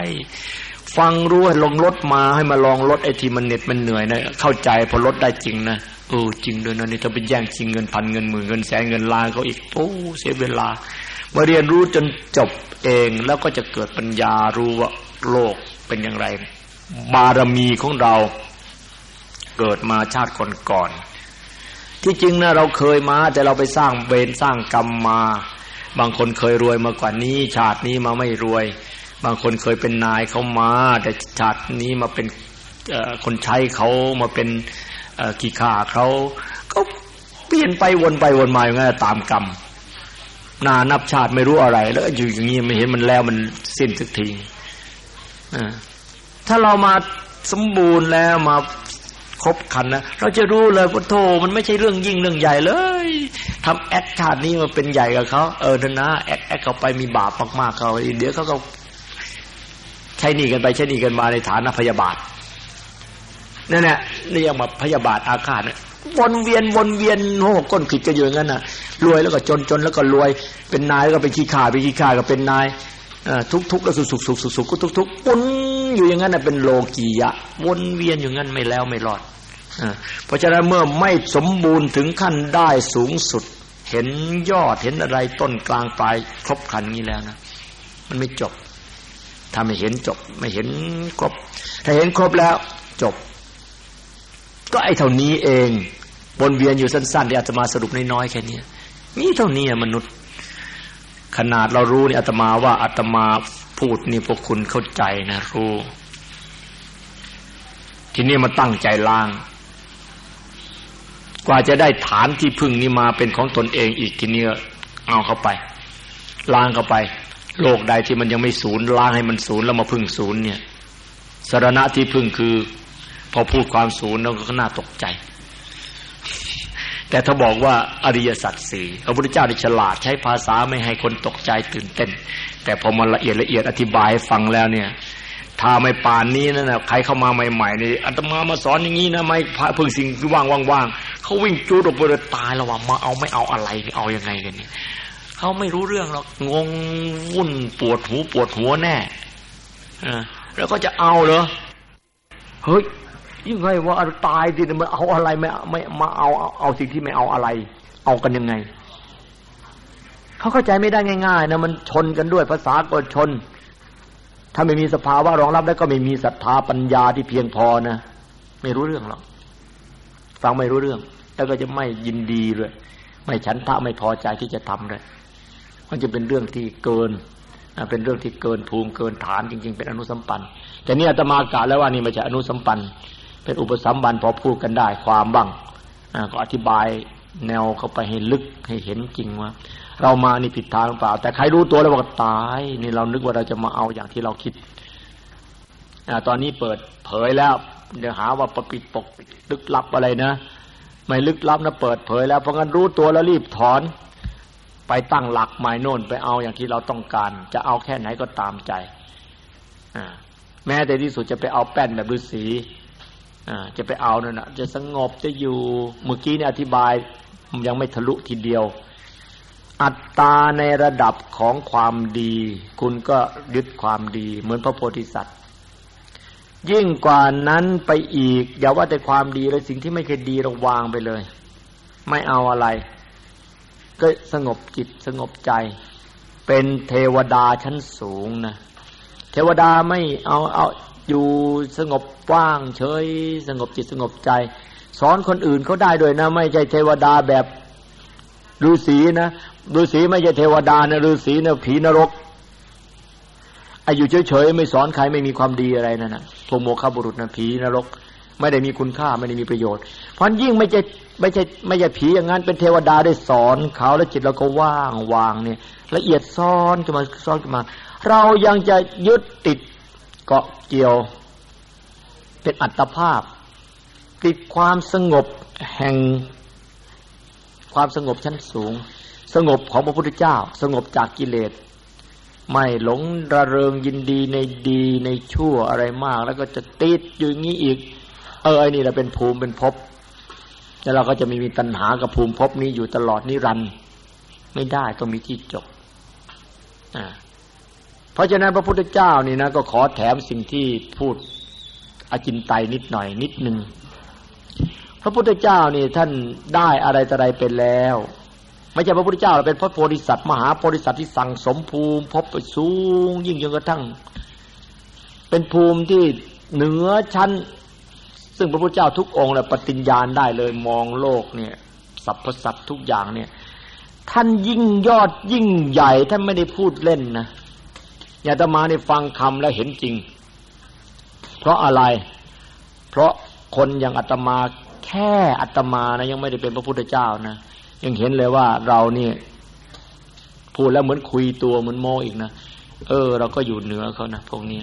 ฟังรู้ให้ลงรถมาให้มาลองรถไอ้ที่มันเหน็ดมันเหนื่อยนะเข้าใจพอลดได้จริงนะ เออจริงด้วยนะนี่ถ้าไปแย่งชิงเงินพันเงินหมื่นเงินแสนเงินล้านเขาอีกโอ้เสียเวลา มาเรียนรู้จนจบเองแล้วก็จะเกิดปัญญารู้ว่าโลกเป็นอย่างไร บารมีของเราเกิดมาชาติก่อนๆที่จริงนะเราเคยมา แต่เราไปสร้างเวรสร้างกรรมมา บางคนเคยรวยมากว่านี้ ชาตินี้มาไม่รวย บางคนเคยเป็นนายเขามา แต่ชาตินี้มาเป็นคนใช้เขามาเป็น ขี้ข่าเขาก็เปลี่ยนไปวนไปวนมาอย่างนั้ตามกรรมนานับชาติไม่รู้อะไร แล้วอยู่อย่างนี้ไม่เห็นมันแล้วมันสิ้นสักทีถ้าเรามาสมบูรณ์แล้วมาครบขันนะเราจะรู้เลยว่าโทมันไม่ใช่เรื่องยิ่งเรื่องใหญ่เลยทำ act ชาตินี้มาเป็นใหญ่กับเขาเออนะแอคแอคเขาไปมีบาปมากๆเขาเดี๋ยวเขาก็ใช้หนี้กันไปใช้หนี้กันมาในฐานะพยาบาท นั่นแหละนี่ยังมาพยาบาทอาฆาตวนเวียนวนเวียนโหก้นผิดกันอยู่อย่างนั้นน่ะรวยแล้วก็จนจนแล้วก็รวย เป็นนายแล้วก็เป็นขี้ข้าเป็นขี้ข้าก็เป็นนายทุกข์ทุกข์แล้วสุขสุขสุขสุขสุขก็ทุกข์ทุกข์วนอยู่อย่างนั้นน่ะเป็นโลกียะ วนเวียนอยู่งั้นไม่แล้วไม่รอดเพราะฉะนั้นเมื่อไม่สมบูรณ์ถึงขั้นได้สูงสุด เห็นยอดเห็นอะไรต้นกลางปลายครบขันนี้แล้วนะมันไม่จบถ้าไม่เห็นจบ ไม่เห็นครบ ถ้าเห็นครบแล้วจบ ก็ไอ้เท่านี้เองวนเวียนอยู่สั้นๆที่อาตมาสรุปน้อยๆแค่นี้มีเท่านี้มนุษย์ ขนาดเรารู้นี่อาตมาว่าอาตมาพูดนี่พวกคุณเข้าใจนะรู้ ทีนี้มาตั้งใจล้าง กว่าจะได้ฐานที่พึ่งนี้มาเป็นของตนเองอีกทีนี้เอาเข้าไปล้างเข้าไป โลกใดที่มันยังไม่ศูนย์ล้างให้มันศูนย์แล้วมาพึ่งศูนย์เนี่ยสารณะที่พึ่งคือ พอพูดความศูนย์เราก็น่าตกใจ แต่ถ้าบอกว่าอริยสัจสี่พระพุทธเจ้าได้ฉลาดใช้ภาษาไม่ให้คนตกใจตื่นเต้น แต่พอมาละเอียดละเอียดอธิบายให้ฟังแล้วเนี่ยถ้าไม่ป่านนี้นั่นนะใครเข้ามาใหม่ๆนี่อัตมามาสอนอย่างนี้นะไม่พระพึ่งสิ่งว่างว่างๆเขาวิ่งจูดออกไปเลยตายแล้วว่ามาเอาไม่เอาอะไรเอายังไงกันเนี่ยเขาไม่รู้เรื่องหรอกงงวุ่นปวดหูปวดหัวแน่อแล้วก็จะเอาเหรอเฮ้ย ยิ่งให้ว่าตายดิมันเอาอะไรไม่ไม่มาเอาเอาสิ่งที่ไม่เอาอะไร เอากันยังไงเขาเข้าใจไม่ได้ง่าย ๆ นะมันชนกันด้วยภาษาก็ชน ถ้าไม่มีสภาวะรองรับแล้วก็ไม่มีศรัทธาปัญญาที่เพียงพอนะไม่รู้เรื่องหรอกฟังไม่รู้เรื่อง แล้วก็จะไม่ยินดีเลยไม่ฉันทะไม่พอใจที่จะทำเลยมันจะเป็นเรื่องที่เกินเป็นเรื่องที่เกินภูมิเกินฐานจริง ๆ เป็นอนุสัมปันแต่นี่อาตมากะแล้วว่านี่มันจะอนุสัมปัน เป็นอุปสัมบันพอพูดกันได้ความบ้างก็อธิบายแนวเข้าไปให้ลึกให้เห็นจริงว่า เรามานี่ผิดทางหรือเปล่า แต่ใครรู้ตัวแล้วบอกตายนี่เรานึกว่าเราจะมาเอาอย่างที่เราคิดอตอนนี้เปิดเผยแล้ว เดี๋ยวหาว่าปปิดปกลึกลับอะไรนะไม่ลึกลับนะเปิดเผยแล้วเพราะงั้นรู้ตัวแล้วรีบถอน ไปตั้งหลักหมายโน่นไปเอาอย่างที่เราต้องการ จะเอาแค่ไหนก็ตามใจแม้แต่ที่สุดจะไปเอาแป้นแบบฤาษี จะไปเอานั่นนะจะสงบจะอยู่เมื่อกี้เนี่ยอธิบายยังไม่ทะลุทีเดียว อัตตาในระดับของความดี คุณก็ยึดความดี เหมือนพระโพธิสัตว์ ยิ่งกว่านั้นไปอีก อย่าว่าแต่ความดีเลยสิ่งที่ไม่เคยดีเราวางไปเลย ไม่เอาอะไร ก็สงบจิตสงบใจ เป็นเทวดาชั้นสูงนะเทวดาไม่เอาเอา อยู่สงบว่างเฉย สงบจิตสงบใจ สอนคนอื่นเขาได้ด้วยนะ ไม่ใช่เทวดาแบบฤาษีนะฤาษีไม่ใช่เทวดานะฤาษีนะผีนรกอายุเฉยๆไม่สอนใครไม่มีความดีอะไรนั่นนะพวกโมฆะบุรุษนะผีนรก ไม่ได้มีคุณค่าไม่ได้มีประโยชน์ เพราะยิ่งไม่ใช่ไม่ใช่ไม่ใช่ผีอย่างนั้นเป็นเทวดาได้สอนเขาแล้วจิตเราก็ว่างวางเนี่ยละเอียดซ้อนขึ้นมาซ้อนขึ้นมา เรายังจะยึดติด เกาะเกี่ยว เป็นอัตภาพ ติดความสงบแห่งความสงบชั้นสูง สงบของพระพุทธเจ้า สงบจากกิเลสไม่หลงระเริงยินดีในดีในชั่วอะไรมาก แล้วก็จะติดอยู่อย่างนี้อีก เออไอ้นี่เราเป็นภูมิเป็นภพแล้วเราก็จะมีมีตัณหากับภูมิภพนี้อยู่ตลอดนิรันดร์ไม่ได้ต้องมีที่จบอ่า เพราะฉะนั้นพระพุทธเจ้านี่นะก็ขอแถมสิ่งที่พูดอจินไตยนิดหน่อยนิดหนึ่งพระพุทธเจ้านี่ท่านได้อะไรอะไรเป็นแล้วไม่ใช่พระพุทธเจ้าเป็นพระโพธิสัตว์มหาโพธิสัตว์ที่สั่งสมภูมิพบไปสูง ยิ่งจนกระทั่ง เป็นภูมิที่เหนือชั้น ซึ่งพระพุทธเจ้าทุกองค์เลยปฏิญญาณได้เลยมองโลกเนี่ยสรรพสัตว์ทุกอย่างเนี่ย ท่านยิ่งยอดยิ่งใหญ่ท่านไม่ได้พูดเล่นนะ ย่าตมาในฟังคำแล้วเห็นจริง เพราะอะไร เพราะคนอย่างอาตมาแค่อาตมานะยังไม่ได้เป็นพระพุทธเจ้านะยังเห็นเลยว่าเราเนี่ยพูดแล้วเหมือนคุยตัวเหมือนโมอีกนะเออ เราก็อยู่เหนือเขานะพวกนี้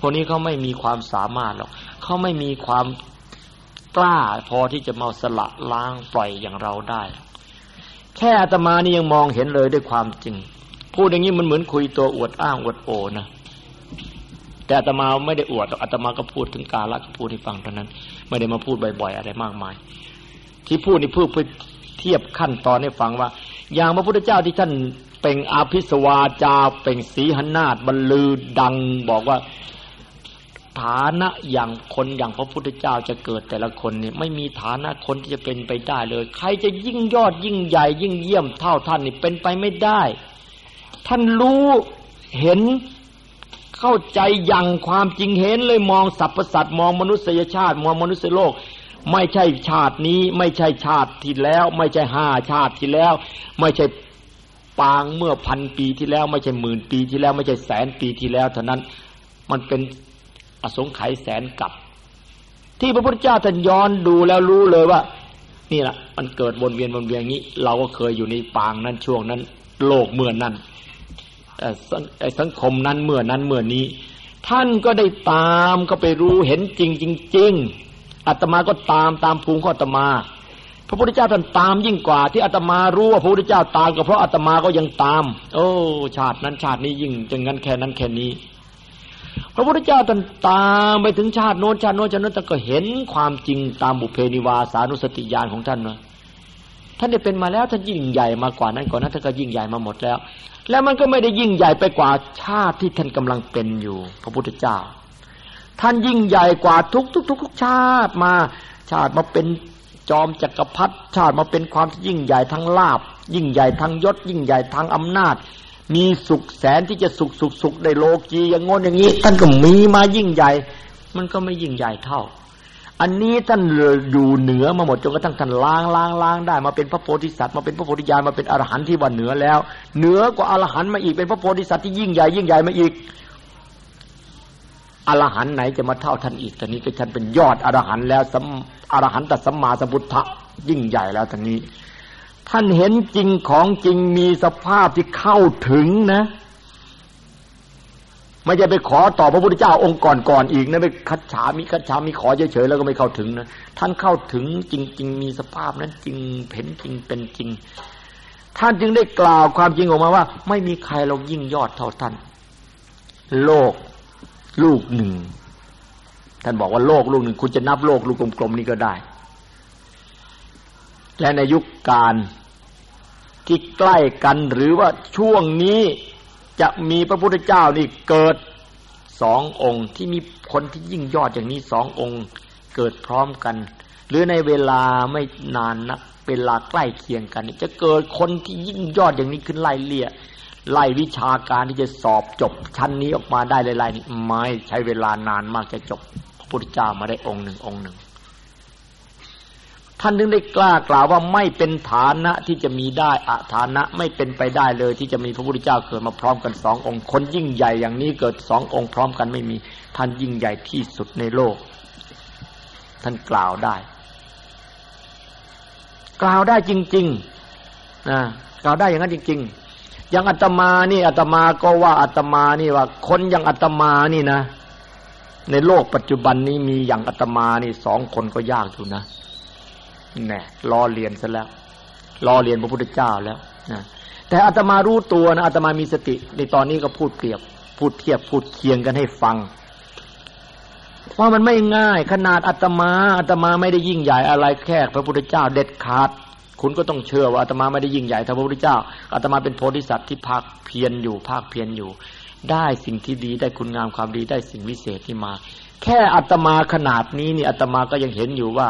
พวกนี้เขาไม่มีความสามารถหรอกเขาไม่มีความกล้าพอที่จะมาสละล้างปล่อยอย่างเราได้ แค่อาตมานี่ยังมองเห็นเลยด้วยความจริง พูดอย่างนี้มันเหมือนคุยตัวอวดอ้างอวดโอนะแต่อาตมาไม่ได้อวดอาตมาก็พูดถึงกาละก็พูดให้ฟังเท่านั้น ไม่ได้มาพูดบ่อยๆอะไรมากมาย ที่พูดนี่เพื่อเทียบขั้นตอนให้ฟังว่า อย่างพระพุทธเจ้าที่ท่านเป่งอาภิสวาจาเป่งสีหนาฏบรรลือดังบอกว่าฐานะอย่างคนอย่างพระพุทธเจ้าจะเกิดแต่ละคนนี่ไม่มีฐานะคนที่จะเป็นไปได้เลย ใครจะยิ่งยอดยิ่งใหญ่ยิ่งเยี่ยมเท่าท่านนี่เป็นไปไม่ได้ ท่านรู้เห็นเข้าใจอย่างความจริงเห็นเลยมองสรรพสัตว์มองมนุษยชาติ มองมนุษยโลก ไม่ใช่ชาตินี้ ไม่ใช่ชาติที่แล้ว ไม่ใช่ห้าชาติที่แล้ว ไม่ใช่ปางเมื่อพันปีที่แล้ว ไม่ใช่หมื่นปีที่แล้ว ไม่ใช่แสนปีที่แล้ว เท่านั้นมันเป็นอสงไขยแสนกับ ที่พระพุทธเจ้าท่านย้อนดูแล้วรู้เลยว่า นี่แหละมันเกิดวนเวียนวนเวียนอย่างนี้ เราก็เคยอยู่ในปางนั้นช่วงนั้น โลกเมื่อนั้น สังคมนั้นเมื่อนั้นเมื่อนี้ ท่านก็ได้ตามก็ไปรู้เห็นจริงจริงอาตมาก็ตามตามภูมิของอาตมา พระพุทธเจ้าท่านตามยิ่งกว่า ที่อาตมารู้ว่าพระพุทธเจ้าตามก็เพราะอาตมาก็ยังตาม โอ้ชาตินั้นชาตินี้ยิ่งจังงั้นแค่นั้นแค่นี้ พระพุทธเจ้าท่านตามไปถึงชาติโน้นชาติโน้นชาติโน้นแต่ก็เห็นความจริงตามบุเพนิวาสานุสติญาณของท่านนะท่านได้เป็นมาแล้วท่านยิ่งใหญ่มากว่านั้นก่อนนั้นท่านก็ยิ่งใหญ่มาหมดแล้ว แล้วมันก็ไม่ได้ยิ่งใหญ่ไปกว่าชาติที่ท่านกำลังเป็นอยู่ พระพุทธเจ้า ท่านยิ่งใหญ่กว่าทุกทุกทุกทุกชาติมา ชาติมาเป็นจอมจักรพรรดิชาติมาเป็นความยิ่งใหญ่ทั้งลาบ ยิ่งใหญ่ทั้งยศ ยิ่งใหญ่ทั้งอำนาจ มีสุขแสนที่จะสุขสุขสุขในโลกีอย่างงนอย่างนี้ ท่านก็มีมายิ่งใหญ่ มันก็ไม่ยิ่งใหญ่เท่า อันนี้ท่านอยู่เหนือมาหมดจนกระทั่งท่านล้างล้างล้างได้มาเป็นพระโพธิสัตว์มาเป็นพระโพธิญาณมาเป็นอรหันต์ที่ว่าเหนือแล้ว เหนือกว่าอรหันต์มาอีกเป็นพระโพธิสัตว์ที่ยิ่งใหญ่ยิ่งใหญ่มาอีกอรหันต์ไหนจะมาเท่าท่านอีกตอนนี้ก็ท่านเป็นยอดอรหันต์แล้วสัมอรหันตสัมมาสัมพุทธะยิ่งใหญ่แล้วตอนนี้ ท่านเห็นจริงของจริงมีสภาพที่เข้าถึงนะ ไม่จะไปขอต่อพระพุทธเจ้าองค์ก่อนๆอีกนะไปคัดฉามีคัดฉามีขอเฉยๆแล้วก็ไม่เข้าถึงนะท่านเข้าถึงจริง ๆ มีสภาพนั้นจริงเห็นจริงเป็นจริง ท่านจึงได้กล่าวความจริงออกมาว่า ไม่มีใครเรายิ่งยอดเท่าท่าน โลกลูกหนึ่งท่านบอกว่าโลกลูกหนึ่ง คุณจะนับโลกลูกกลมๆนี้ก็ได้ และในยุคการที่ใกล้กันหรือว่าช่วงนี้ จะมีพระพุทธเจ้านี่เกิดสององค์ ที่มีคนที่ยิ่งยอดอย่างนี้สององค์เกิดพร้อมกัน หรือในเวลาไม่นานนักเวลาใกล้เคียงกันจะเกิดคนที่ยิ่งยอดอย่างนี้ขึ้นไล่เลี่ยไล่วิชาการที่จะสอบจบชั้นนี้ออกมาได้เลยๆนี่ไม่ใช้เวลานานมากจะจบพระพุทธเจ้ามาได้องค์หนึ่งองค์หนึ่ง ท่านถึงได้กล้ากล่าวว่าไม่เป็นฐานะที่จะมีได้อะฐานะไม่เป็นไปได้เลย ที่จะมีพระพุทธเจ้าเกิดมาพร้อมกันสององค์ คนยิ่งใหญ่อย่างนี้เกิดสององค์พร้อมกันไม่มี ท่านยิ่งใหญ่ที่สุดในโลก ท่านกล่าวได้ กล่าวได้จริงๆนะกล่าวได้อย่างนั้นจริง ๆ อย่างอาตมานี่อาตมาก็ว่าอาตมานี่ว่า คนอย่างอาตมานี่นะ ในโลกปัจจุบันนี้มีอย่างอาตมานี่สองคนก็ยากอยู่นะ แน่รอเรียนซะแล้วรอเรียนพระพุทธเจ้าแล้วนะแต่อาตมารู้ตัวนะอาตมามีสติ ในตอนนี้ก็พูดเปรียบ พูดเทียบพูดเคียงกันให้ฟังว่ามันไม่ง่าย ขนาดอาตมาอาตมาไม่ได้ยิ่งใหญ่อะไรแค่พระพุทธเจ้าเด็ดขาด คุณก็ต้องเชื่อว่าอาตมาไม่ได้ยิ่งใหญ่เท่าพระพุทธเจ้าอาตมาเป็นโพธิสัตว์ที่ภาคเพียรอยู่ ภาคเพียรอยู่ ได้สิ่งที่ดีได้คุณงามความดีได้สิ่งวิเศษที่มา แค่อาตมาขนาดนี้นี่อาตมาก็ยังเห็นอยู่ว่า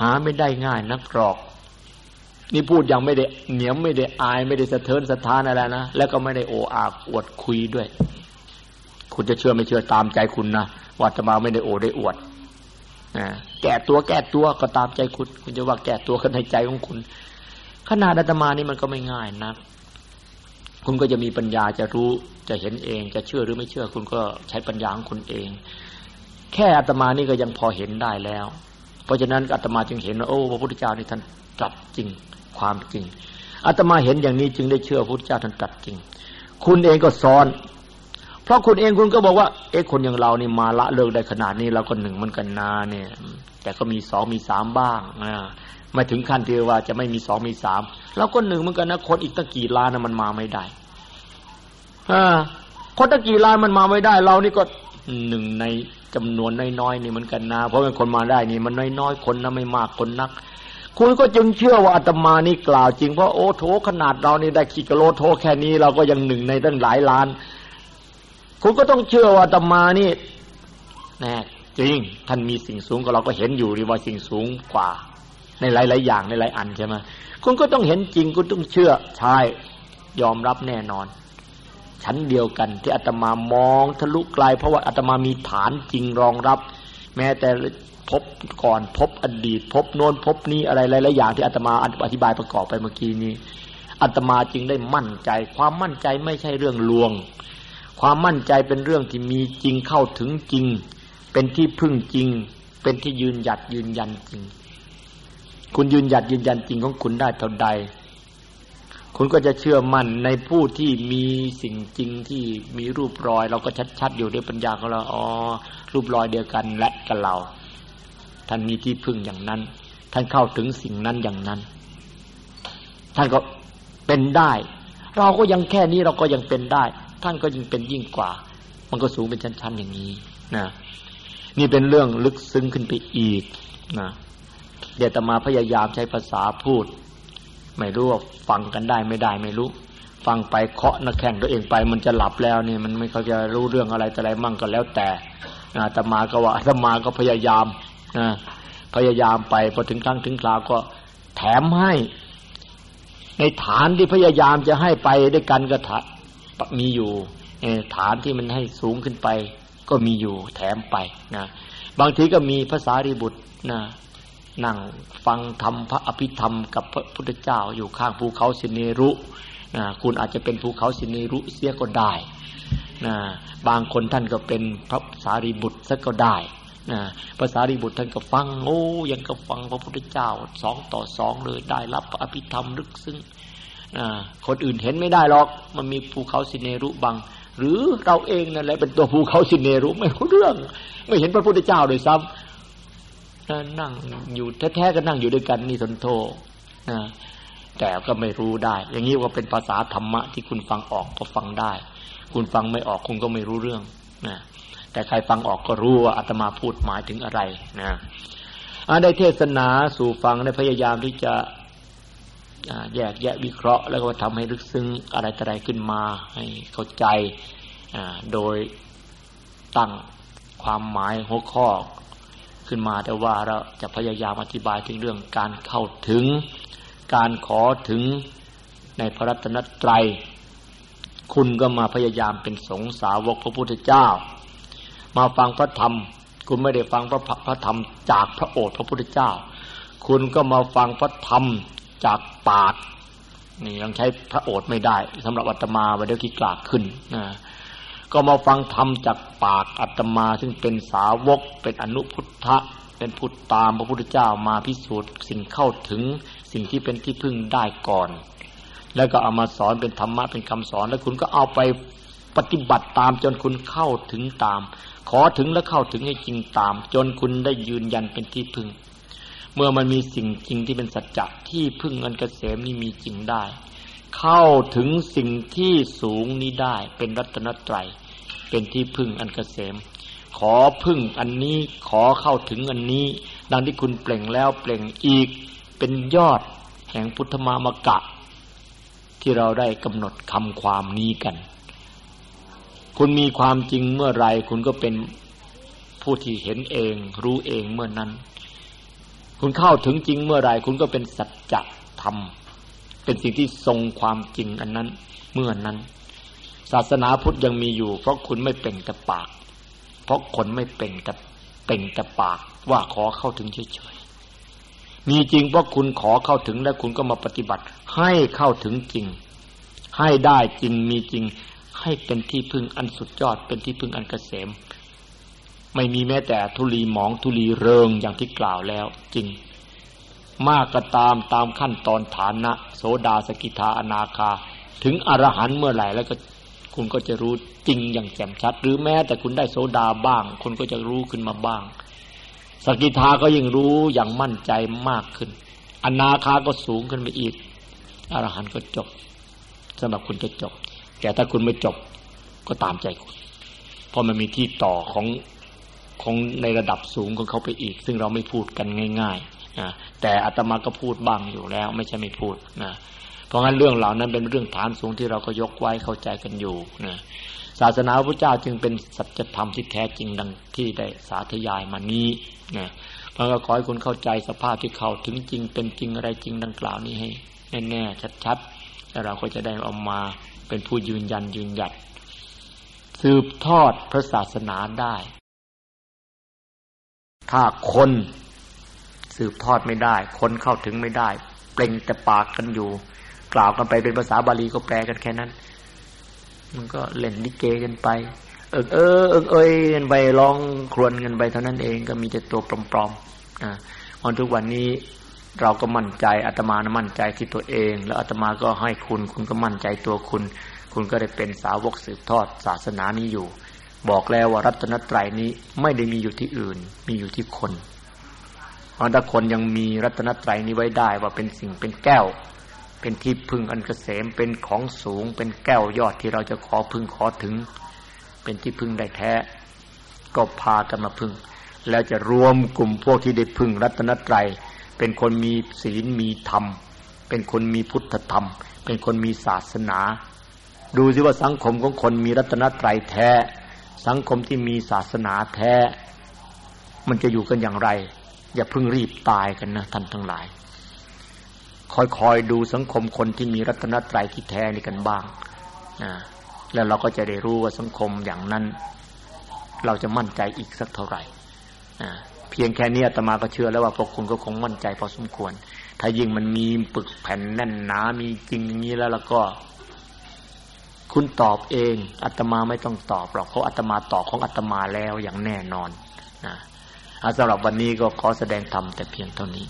หาไม่ได้ง่ายนักหรอก นี่พูดยังไม่ได้เหนียมไม่ได้อายไม่ได้สะเทินสะท้านอะไรนะแล้วก็ไม่ได้โออาอวดคุยด้วย คุณจะเชื่อไม่เชื่อตามใจคุณนะว่าจะมาไม่ได้โอได้อวดแก่ตัวแก้ตัวก็ตามใจคุณ คุณจะว่าแก่ตัวกันในใจของคุณ ขนาดอาตมานี่มันก็ไม่ง่ายนะคุณก็จะมีปัญญาจะรู้จะเห็นเอง จะเชื่อหรือไม่เชื่อ คุณก็ใช้ปัญญาของคุณเอง แค่อาตมานี่ก็ยังพอเห็นได้แล้ว เพราะฉะนั้นอาตมาจึงเห็นว่าโอ้พระพุทธเจ้านี่ท่านตรัสจริงความจริงอาตมาเห็นอย่างนี้จึงได้เชื่อพระพุทธเจ้าท่านตรัสจริง คุณเองก็สอน เพราะคุณเองคุณก็บอกว่า เอ๊ะคนอย่างเรานี่มาละเลิกได้ขนาดนี้เราก็หนึ่งมันกันนาเนี่ย แต่ก็มีสองมีสามบ้างนะไม่ถึงขั้นที่ว่าจะไม่มีสองมีสามเราก็หนึ่งเหมือนกันนะคนอีกตั้งกี่ล้านนะมันมาไม่ได้อ่าคนตั้งกี่ล้านมันมาไม่ได้ เรานี่ก็หนึ่งใน จำนวนน้อยๆนี่เหมือนกันนะเพราะเป็นคนมาได้นี่มันน้อยๆคนนะไม่มากคนนัก คุณก็จึงเชื่อว่าอาตมานี่กล่าวจริงเพราะโอ้โถขนาดเรานี่ได้ขีกโลโทแค่นี้เราก็ยังหนึ่งในตั้งหลายล้าน คุณก็ต้องเชื่อว่าอาตมานี่แน่จริง ท่านมีสิ่งสูงก็เราก็เห็นอยู่ดีว่าสิ่งสูงกว่า ในหลาย ๆ อย่างในหลายอันใช่ไหมคุณก็ต้องเห็นจริงคุณต้องเชื่อใช่ยอมรับแน่นอน ชั้นเดียวกัน ที่อาตมามองทะลุไกลเพราะว่าอาตมามีฐานจริงรองรับ แม้แต่พบก่อนพบอดีต พบโน้นพบนี้อะไรหลายๆอย่างที่อาตมาอธิบายประกอบไปเมื่อกี้นี้อาตมาจึงได้มั่นใจ ความมั่นใจไม่ใช่เรื่องลวง ความมั่นใจเป็นเรื่องที่มีจริงเข้าถึงจริง เป็นที่พึ่งจริง เป็นที่ยืนหยัดยืนยันจริง คุณยืนหยัดยืนยันจริงของคุณได้เท่าใด คุณก็จะเชื่อมั่นในผู้ที่มีสิ่งจริงที่มีรูปรอย เราก็ชัด ๆ อยู่ด้วยปัญญาของเราอ๋อรูปรอยเดียวกันและกับเรา ท่านมีที่พึ่งอย่างนั้น ท่านเข้าถึงสิ่งนั้นอย่างนั้น ท่านก็เป็นได้ เราก็ยังแค่นี้เราก็ยังเป็นได้ ท่านก็ยิ่งเป็นยิ่งกว่า มันก็สูงเป็นชั้น ๆ อย่างนี้นะนี่เป็นเรื่องลึกซึ้งขึ้นไปอีกนะเดี๋ยวตมาพยายามใช้ภาษาพูด ไม่รู้ว่าฟังกันได้ไม่ได้ไม่รู้ ฟังไปเคาะนักแข่งตัวเองไป มันจะหลับแล้วนี่มันไม่เขาจะรู้เรื่องอะไรแต่อะไรมั่งก็แล้วแต่อาตมาก็ว่าอาตมาก็พยายามนะพยายามไปพอถึงครั้งถึงคราวก็แถมให้ ในฐานที่พยายามจะให้ไปด้วยกันก็มีอยู่ฐานที่มันให้สูงขึ้นไป ก็มีอยู่แถมไปนะบางทีก็มีภาษาริบุตรนะ นั่งฟังธรรมพระอภิธรรมกับพระพุทธเจ้าอยู่ข้างภูเขาสิเนรุนะคุณอาจจะเป็นภูเขาสิเนรุเสียก็ได้นะบางคนท่านก็เป็นพระสารีบุตรสักก็ได้นะภาษารีบุตรท่านก็ฟังโอ้ยังก็ฟังพระพุทธเจ้าสองต่อสองเลยได้รับอภิธรรมลึกซึ้งนะคนอื่นเห็นไม่ได้หรอก มันมีภูเขาสิเนรุบัง หรือเราเองนั่นแหละเป็นตัวภูเขาสิเนรุไม่รู้เรื่อง ไม่เห็นพระพุทธเจ้าเลยซ้ำ นั่งอยู่แท้ๆก็นั่งอยู่ด้วยกันนี่สนโทนะแต่ก็ไม่รู้ได้ อย่างนี้ว่าเป็นภาษาธรรมะที่คุณฟังออกก็ฟังได้ คุณฟังไม่ออกคุณก็ไม่รู้เรื่องนะแต่ใครฟังออกก็รู้ว่าอาตมาพูดหมายถึงอะไรนะได้เทศนาสู่ฟังได้พยายามที่จะแยกแยะวิเคราะห์ แล้วก็ทำให้ลึกซึ้งอะไรอะไรขึ้นมา ให้เข้าใจโดยตั้งความหมายหัวข้อ ขึ้นมา แต่ว่าเราจะพยายามอธิบายถึงเรื่องการเข้าถึง การขอถึงในพระรัตนตรัย คุณก็มาพยายามเป็นสงสาวกพระพุทธเจ้า มาฟังพระธรรม คุณไม่ได้ฟังพระพระธรรมจากพระโอษฐ์พระพุทธเจ้า คุณก็มาฟังพระธรรมจากปากนี่ยังใช้พระโอษฐ์ไม่ได้สำหรับอาตมาไวันเดี๋ยวที่กลากขึ้นนะ ก็มาฟังธรรมจากปากอาตมา ซึ่งเป็นสาวกเป็นอนุพุทธะเป็นพุทธตามพระพุทธเจ้ามาพิสูจน์สิ่งเข้าถึงสิ่งที่เป็นที่พึ่งได้ก่อน แล้วก็เอามาสอนเป็นธรรมะเป็นคำสอน แล้วคุณก็เอาไปปฏิบัติตามจนคุณเข้าถึงตาม ขอถึงและเข้าถึงให้จริงตาม จนคุณได้ยืนยันเป็นที่พึ่ง เมื่อมันมีสิ่งจริงที่เป็นสัจจะที่พึ่งอันเกษมนี่มีจริงได้ เข้าถึงสิ่งที่สูงนี้ได้เป็นรัตนตรัย เป็นที่พึ่งอันเกษม ขอพึ่งอันนี้ขอเข้าถึงอันนี้ ดังที่คุณเปล่งแล้วเปล่งอีกเป็นยอดแห่งพุทธมามกะ ที่เราได้กำหนดคำความนี้กัน คุณมีความจริงเมื่อไรคุณก็เป็นผู้ที่เห็นเอง รู้เองเมื่อนั้น คุณเข้าถึงจริงเมื่อไรคุณก็เป็นสัจธรรมเป็นสิ่งที่ทรงความจริงอันนั้นเมื่อนั้น ศาสนาพุทธยังมีอยู่ เพราะคุณไม่เป่งแต่ปาก เพราะคนไม่เป่งแต่เป่งแต่ปากว่าขอเข้าถึงเฉยๆมีจริงเพราะคุณขอเข้าถึงแล้วคุณก็มาปฏิบัติ ให้เข้าถึงจริง ให้ได้จริงมีจริง ให้เป็นที่พึ่งอันสุดยอด เป็นที่พึ่งอันเกษม ไม่มีแม้แต่ทุลีหมองทุลีเริงอย่างที่กล่าวแล้ว จริง มากก็ตามตามขั้นตอนฐานะ โสดาสกิทาอนาคา ถึงอรหันต์เมื่อไหร่แล้วก็ คุณก็จะรู้จริงอย่างแจ่มชัด หรือแม้แต่คุณได้โสดาบ้าง คุณก็จะรู้ขึ้นมาบ้าง สกิทาก็ยิ่งรู้อย่างมั่นใจมากขึ้น อนาคาก็สูงขึ้นไปอีกอรหันต์ก็จบสำหรับคุณจะจบ แต่ถ้าคุณไม่จบก็ตามใจคุณเพราะมันมีที่ต่อของของในระดับสูงของเขาไปอีก ซึ่งเราไม่พูดกันง่ายๆนะแต่อาตมาก็พูดบ้างอยู่แล้ว ไม่ใช่ไม่พูดนะ เพราะงั้นเรื่องเหล่านั้นเป็นเรื่องฐานสูงที่เราก็ยกไว้เข้าใจกันอยู่นะศาสนาพระเจ้าจึงเป็นสัจธรรมที่แท้จริงดังที่ได้สาธยายมานี้นะเพราะก็ขอให้คุณเข้าใจสภาพที่เขาถึงจริงเป็นจริงอะไรจริงดังกล่าวนี้ให้แน่ๆชัดๆแล้วเราก็จะได้เอามาเป็นผู้ยืนยันยืนหยัด สืบทอดพระศาสนาได้ ถ้าคนสืบทอดไม่ได้ คนเข้าถึงไม่ได้ เปล่งแต่ปากกันอยู่ กล่าวกันไปเป็นภาษาบาลีก็แปลกันแค่นั้น มันก็เล่นลิเกกันไป เออเออเออเอยกันไปร้องครวญกันไปเท่านั้นเองก็มีแต่ตัวปลอมๆนะวันทุกวันนี้เราก็มั่นใจอาตมานะมั่นใจที่ตัวเอง แล้วอาตมาก็ให้คุณ คุณก็มั่นใจตัวคุณ คุณก็ได้เป็นสาวกสืบทอดศาสนานี้อยู่ บอกแล้วว่ารัตนตรัยนี้ไม่ได้มีอยู่ที่อื่น มีอยู่ที่คนเพราะถ้าคนยังมีรัตนตรัยนี้ไว้ได้ว่าเป็นสิ่งเป็นแก้ว เป็นที่พึ่งอันเกษมเป็นของสูง เป็นแก้วยอดที่เราจะขอพึ่งขอถึง เป็นที่พึ่งได้แท้ ก็พากันมาพึ่ง แล้วจะรวมกลุ่มพวกที่ได้พึ่งรัตนตรัยเป็นคนมีศีลมีธรรม เป็นคนมีพุทธธรรม เป็นคนมีศาสนา ดูสิว่าสังคมของคนมีรัตนตรัยแท้ สังคมที่มีศาสนาแท้ มันจะอยู่กันอย่างไร อย่าเพิ่งรีบตายกันนะท่านทั้งหลาย คอยคอยดูสังคมคนที่มีรัตนตรัยที่แท้นี่กันบ้างนะแล้วเราก็จะได้รู้ว่าสังคมอย่างนั้น เราจะมั่นใจอีกสักเท่าไหร่นะเพียงแค่นี้อาตมาก็เชื่อแล้วว่าพวกคุณก็คงมั่นใจพอสมควร ถ้ายิ่งมันมีปึกแผ่นแน่นหนามีจริงอย่างนี้แล้วแล้วก็ คุณตอบเองอาตมาไม่ต้องตอบหรอกเพราะอาตมาตอบของอาตมาแล้วอย่างแน่นอนนะสำหรับวันนี้ก็ขอแสดงธรรมแต่เพียงเท่านี้